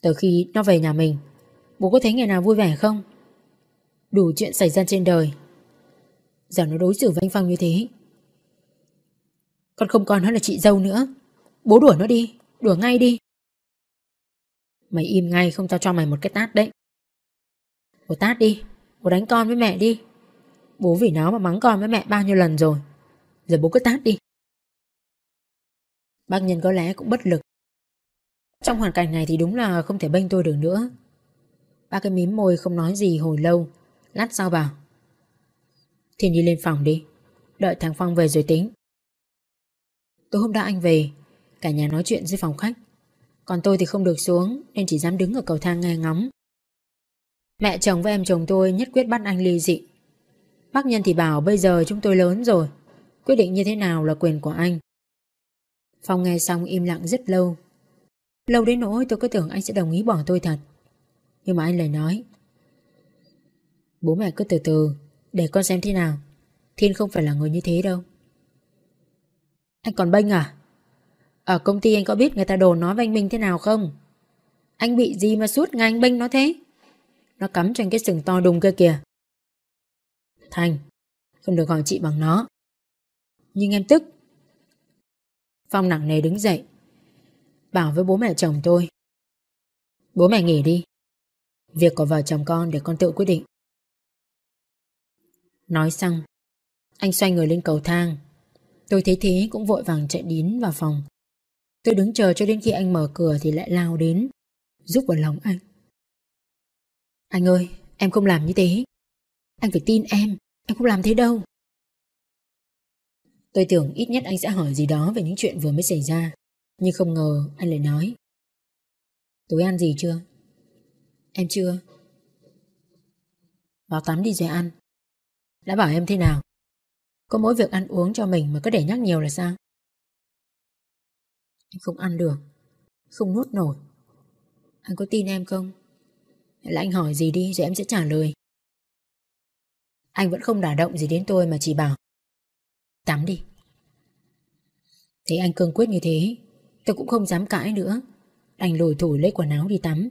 Từ khi nó về nhà mình, Bố có thấy ngày nào vui vẻ không? Đủ chuyện xảy ra trên đời. Giờ nó đối xử với anh Phong như thế. Con không còn nó là chị dâu nữa. Bố đuổi nó đi, Đuổi ngay đi. Mày im ngay không tao cho mày một cái tát đấy. Bố tát đi, Bố đánh con với mẹ đi. Bố vì nó mà mắng con với mẹ bao nhiêu lần rồi. Giờ bố cứ tát đi. Bác nhân có lẽ cũng bất lực. Trong hoàn cảnh này thì đúng là không thể bênh tôi được nữa. Bác cái mím môi không nói gì hồi lâu, Lát sau bảo, thì đi lên phòng đi, Đợi thằng Phong về rồi tính. Tối hôm đó anh về, Cả nhà nói chuyện dưới phòng khách. Còn tôi thì không được xuống, Nên chỉ dám đứng ở cầu thang nghe ngóng. Mẹ chồng với em chồng tôi nhất quyết bắt anh ly dị. Bác Nhân thì bảo, bây giờ chúng tôi lớn rồi. Quyết định như thế nào là quyền của anh. Phong nghe xong im lặng rất lâu. Lâu đến nỗi tôi cứ tưởng anh sẽ đồng ý bỏ tôi thật. Nhưng mà anh lại nói, Bố mẹ cứ từ từ, Để con xem thế nào. Thiên không phải là người như thế đâu. Anh còn bênh à? Ở công ty anh có biết người ta đồn nói với anh Minh thế nào không? Anh bị gì mà suốt ngày anh bênh nó thế? Nó cắm cho anh cái sừng to đùng kia kìa. Thành. Không được gọi chị bằng nó. Nhưng em tức. Phong nặng nề đứng dậy. Bảo với bố mẹ chồng tôi. Bố mẹ nghỉ đi. Việc của vợ chồng con để con tự quyết định. Nói xong, Anh xoay người lên cầu thang. Tôi thấy thế cũng vội vàng chạy đến vào phòng. Tôi đứng chờ cho đến khi anh mở cửa Thì lại lao đến Giúp vào lòng anh. Anh ơi, em không làm như thế. Anh phải tin em anh không làm thế đâu. Tôi tưởng ít nhất anh sẽ hỏi gì đó Về những chuyện vừa mới xảy ra, Nhưng không ngờ anh lại nói. Tối ăn gì chưa? Em chưa. Vào tắm đi rồi ăn. Đã bảo em thế nào? Có mỗi việc ăn uống cho mình Mà cứ để nhắc nhiều là sao? Em không ăn được. Không nuốt nổi. Anh có tin em không? Hay là anh hỏi gì đi rồi em sẽ trả lời anh vẫn không đả động gì đến tôi mà chỉ bảo, Tắm đi. Thấy anh cương quyết như thế, Tôi cũng không dám cãi nữa. Anh lùi thủi lấy quần áo đi tắm.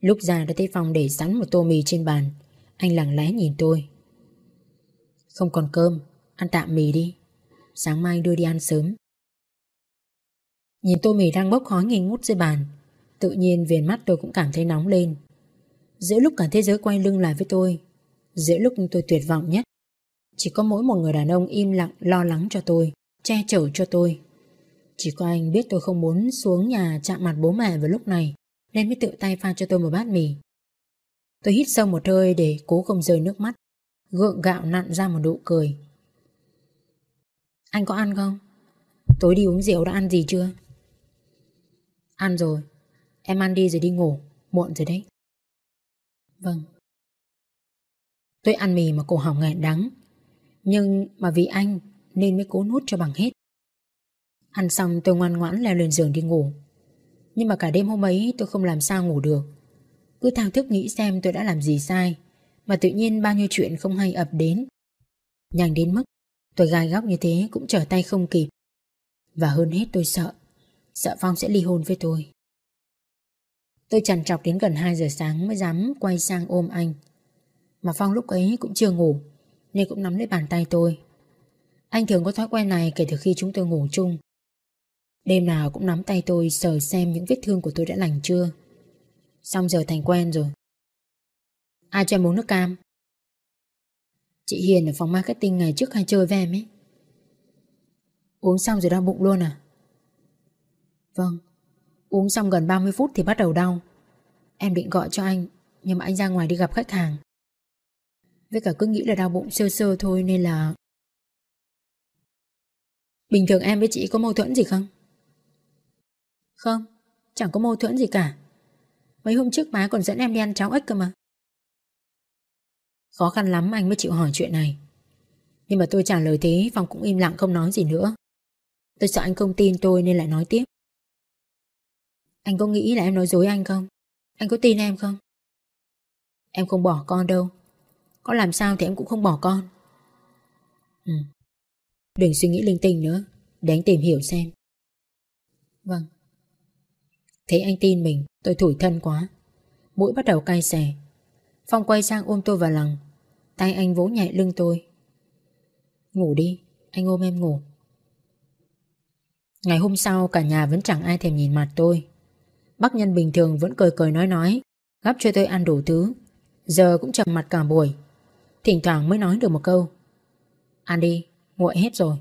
Lúc ra đã thấy Phong để sẵn một tô mì trên bàn, Anh lặng lẽ nhìn tôi. Không còn cơm, Ăn tạm mì đi, Sáng mai đưa đi ăn sớm. Nhìn tô mì đang bốc khói nghi ngút dưới bàn, Tự nhiên viền mắt tôi cũng cảm thấy nóng lên. Giữa lúc cả thế giới quay lưng lại với tôi Giữa lúc tôi tuyệt vọng nhất, Chỉ có mỗi một người đàn ông im lặng lo lắng cho tôi, Che chở cho tôi. Chỉ có anh biết tôi không muốn xuống nhà chạm mặt bố mẹ vào lúc này, Nên mới tự tay pha cho tôi một bát mì. Tôi hít sâu một hơi để cố không rơi nước mắt, Gượng gạo nặn ra một nụ cười. Anh có ăn không? Tối đi uống rượu đã ăn gì chưa? Ăn rồi, Em ăn đi rồi đi ngủ, Muộn rồi đấy. Vâng. Tôi ăn mì mà cổ họng nghẹn đắng Nhưng mà vì anh Nên mới cố nuốt cho bằng hết Ăn xong tôi ngoan ngoãn leo lên giường đi ngủ Nhưng mà cả đêm hôm ấy tôi không làm sao ngủ được Cứ thao thức nghĩ xem tôi đã làm gì sai Mà tự nhiên bao nhiêu chuyện không hay ập đến Nhanh đến mức Tôi gai góc như thế cũng trở tay không kịp. Và hơn hết tôi sợ, sợ Phong sẽ ly hôn với tôi. Tôi trằn trọc đến gần 2 giờ sáng mới dám quay sang ôm anh. Mà Phong lúc ấy cũng chưa ngủ, nên cũng nắm lấy bàn tay tôi. Anh thường có thói quen này kể từ khi chúng tôi ngủ chung. Đêm nào cũng nắm tay tôi sờ xem những vết thương của tôi đã lành chưa. Xong giờ thành quen rồi. Ai cho em uống nước cam? Chị Hiền ở phòng marketing ngày trước hay chơi với em ấy. Uống xong rồi đau bụng luôn à? Vâng. Uống xong gần 30 phút thì bắt đầu đau. Em định gọi cho anh, nhưng mà anh ra ngoài đi gặp khách hàng. Với cả cứ nghĩ là đau bụng sơ sơ thôi nên là... Bình thường em với chị có mâu thuẫn gì không? Không, chẳng có mâu thuẫn gì cả. Mấy hôm trước má còn dẫn em đi ăn cháo ếch cơ mà. Khó khăn lắm anh mới chịu hỏi chuyện này. Nhưng mà tôi trả lời thế Phong cũng im lặng không nói gì nữa. Tôi sợ anh không tin tôi nên lại nói tiếp. Anh có nghĩ là em nói dối anh không? Anh có tin em không? Em không bỏ con đâu. Có làm sao thì em cũng không bỏ con. Ừ. Đừng suy nghĩ linh tinh nữa. Để anh tìm hiểu xem. Vâng. Thấy anh tin mình, tôi thủi thân quá. Mũi bắt đầu cay xè. Phong quay sang ôm tôi vào lòng. Tay anh vỗ nhẹ lưng tôi. Ngủ đi, anh ôm em ngủ. Ngày hôm sau cả nhà vẫn chẳng ai thèm nhìn mặt tôi. Bác nhân bình thường vẫn cười cười nói nói, gắp cho tôi ăn đủ thứ. Giờ cũng chậm mặt cả buổi. Thỉnh thoảng mới nói được một câu. Ăn đi, nguội hết rồi.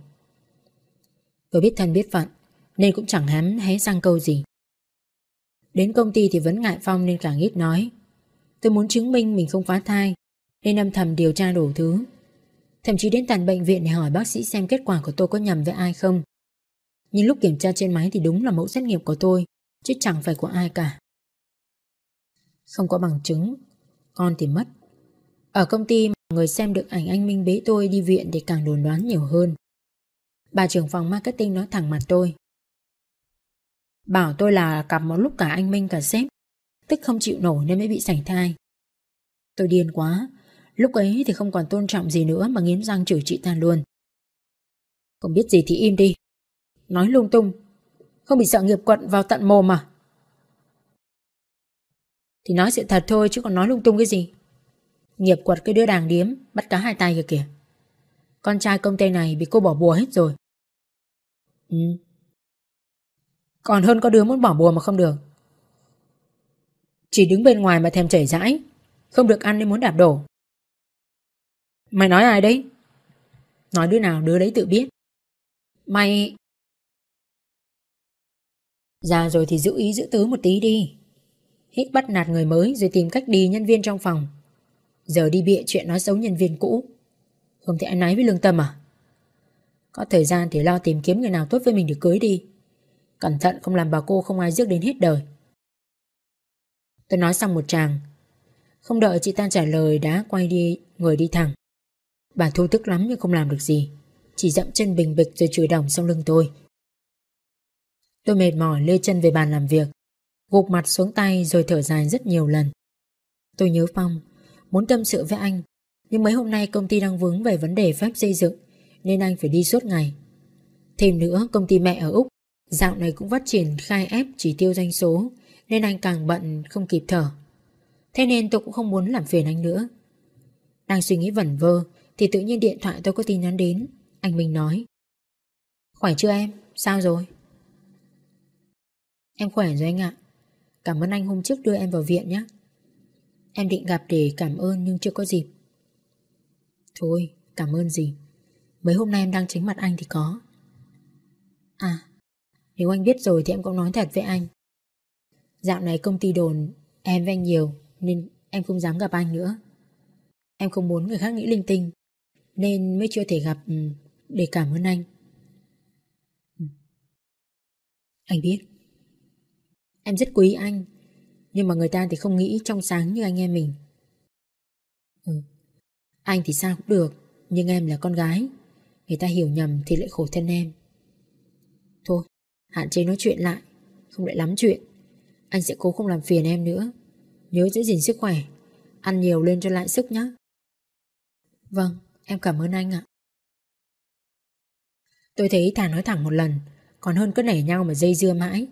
Tôi biết thân biết phận, nên cũng chẳng hám hé sang câu gì. Đến công ty thì vẫn ngại Phong nên càng ít nói. Tôi muốn chứng minh mình không phá thai, nên âm thầm điều tra đủ thứ. Thậm chí đến tận bệnh viện để hỏi bác sĩ xem kết quả của tôi có nhầm với ai không. Nhưng lúc kiểm tra trên máy thì đúng là mẫu xét nghiệm của tôi, chứ chẳng phải của ai cả. Không có bằng chứng, con thì mất. Ở công ty người xem được ảnh anh Minh bế tôi đi viện thì càng đồn đoán nhiều hơn. Bà trưởng phòng marketing nói thẳng mặt tôi. Bảo tôi là cặp một lúc cả anh Minh cả sếp, tức không chịu nổi nên mới bị sảnh thai. Tôi điên quá, lúc ấy thì không còn tôn trọng gì nữa mà nghiến răng chửi chị ta luôn. Không biết gì thì im đi, nói lung tung, không bị sợ nghiệp quận vào tận mồm à? Thì nói sự thật thôi chứ còn nói lung tung cái gì. Nghiệp quật cái đứa đàng điếm bắt cá hai tay kìa kìa. Con trai công ty này bị cô bỏ bùa hết rồi. Ừ. Còn hơn có đứa muốn bỏ bùa mà không được. Chỉ đứng bên ngoài mà thèm chảy rãi, không được ăn nên muốn đạp đổ. Mày nói ai đấy? Nói đứa nào đứa đấy tự biết. Mày... Già rồi thì giữ ý giữ tứ một tí đi. hít bắt nạt người mới rồi tìm cách đi nhân viên trong phòng. Giờ đi bịa chuyện nói xấu nhân viên cũ. Không thể anh nói với lương tâm à? Có thời gian thì lo tìm kiếm người nào tốt với mình để cưới đi. Cẩn thận không làm bà cô không ai rước đến hết đời. Tôi nói xong một tràng. Không đợi chị ta trả lời đã quay đi người đi thẳng. Bà Thu tức lắm nhưng không làm được gì. Chỉ dậm chân bình bịch rồi chửi đồng sau lưng tôi. Tôi mệt mỏi lê chân về bàn làm việc. Gục mặt xuống tay rồi thở dài rất nhiều lần. Tôi nhớ Phong, muốn tâm sự với anh. Nhưng mấy hôm nay công ty đang vướng về vấn đề phép xây dựng, nên anh phải đi suốt ngày. Thêm nữa, công ty mẹ ở Úc, dạo này cũng phát triển khai ép chỉ tiêu doanh số, nên anh càng bận không kịp thở. Thế nên tôi cũng không muốn làm phiền anh nữa. Đang suy nghĩ vẩn vơ, thì tự nhiên điện thoại tôi có tin nhắn đến. Anh Minh nói. Khỏe chưa em? Sao rồi? Em khỏe rồi anh ạ. Cảm ơn anh hôm trước đưa em vào viện nhé. Em định gặp để cảm ơn nhưng chưa có dịp. Thôi, cảm ơn gì. Mấy hôm nay em đang tránh mặt anh thì có. À, nếu anh biết rồi thì em cũng nói thật với anh. Dạo này công ty đồn em với anh nhiều nên em không dám gặp anh nữa. Em không muốn người khác nghĩ linh tinh nên mới chưa thể gặp ừ, để cảm ơn anh. Ừ. Anh biết. Em rất quý anh nhưng mà người ta thì không nghĩ trong sáng như anh em mình. Ừ. Anh thì sao cũng được nhưng em là con gái người ta hiểu nhầm thì lại khổ thân em. Thôi, hạn chế nói chuyện lại không lại lắm chuyện. Anh sẽ cố không làm phiền em nữa Nhớ giữ gìn sức khỏe Ăn nhiều lên cho lại sức nhé Vâng em cảm ơn anh ạ Tôi thấy thà nói thẳng một lần Còn hơn cứ nảy nhau mà dây dưa mãi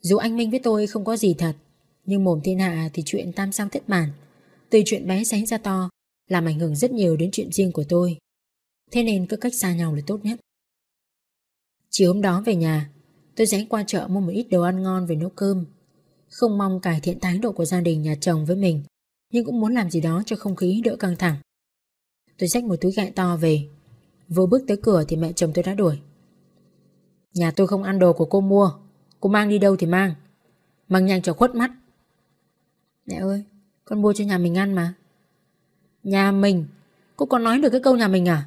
Dù anh Minh với tôi không có gì thật nhưng mồm thiên hạ thì chuyện tam sang thất bản. Từ chuyện bé sánh ra to, Làm ảnh hưởng rất nhiều đến chuyện riêng của tôi. Thế nên cứ cách xa nhau là tốt nhất. Chiều hôm đó về nhà, Tôi rẽ qua chợ mua một ít đồ ăn ngon về nấu cơm. Không mong cải thiện thái độ của gia đình, nhà chồng với mình, Nhưng cũng muốn làm gì đó cho không khí đỡ căng thẳng. Tôi xách một túi gạo to về. Vừa bước tới cửa thì mẹ chồng tôi đã đuổi. Nhà tôi không ăn đồ của cô mua, Cô mang đi đâu thì mang. Mang nhanh cho khuất mắt. Mẹ ơi, Con mua cho nhà mình ăn mà. Nhà mình? Cô còn nói được cái câu nhà mình à?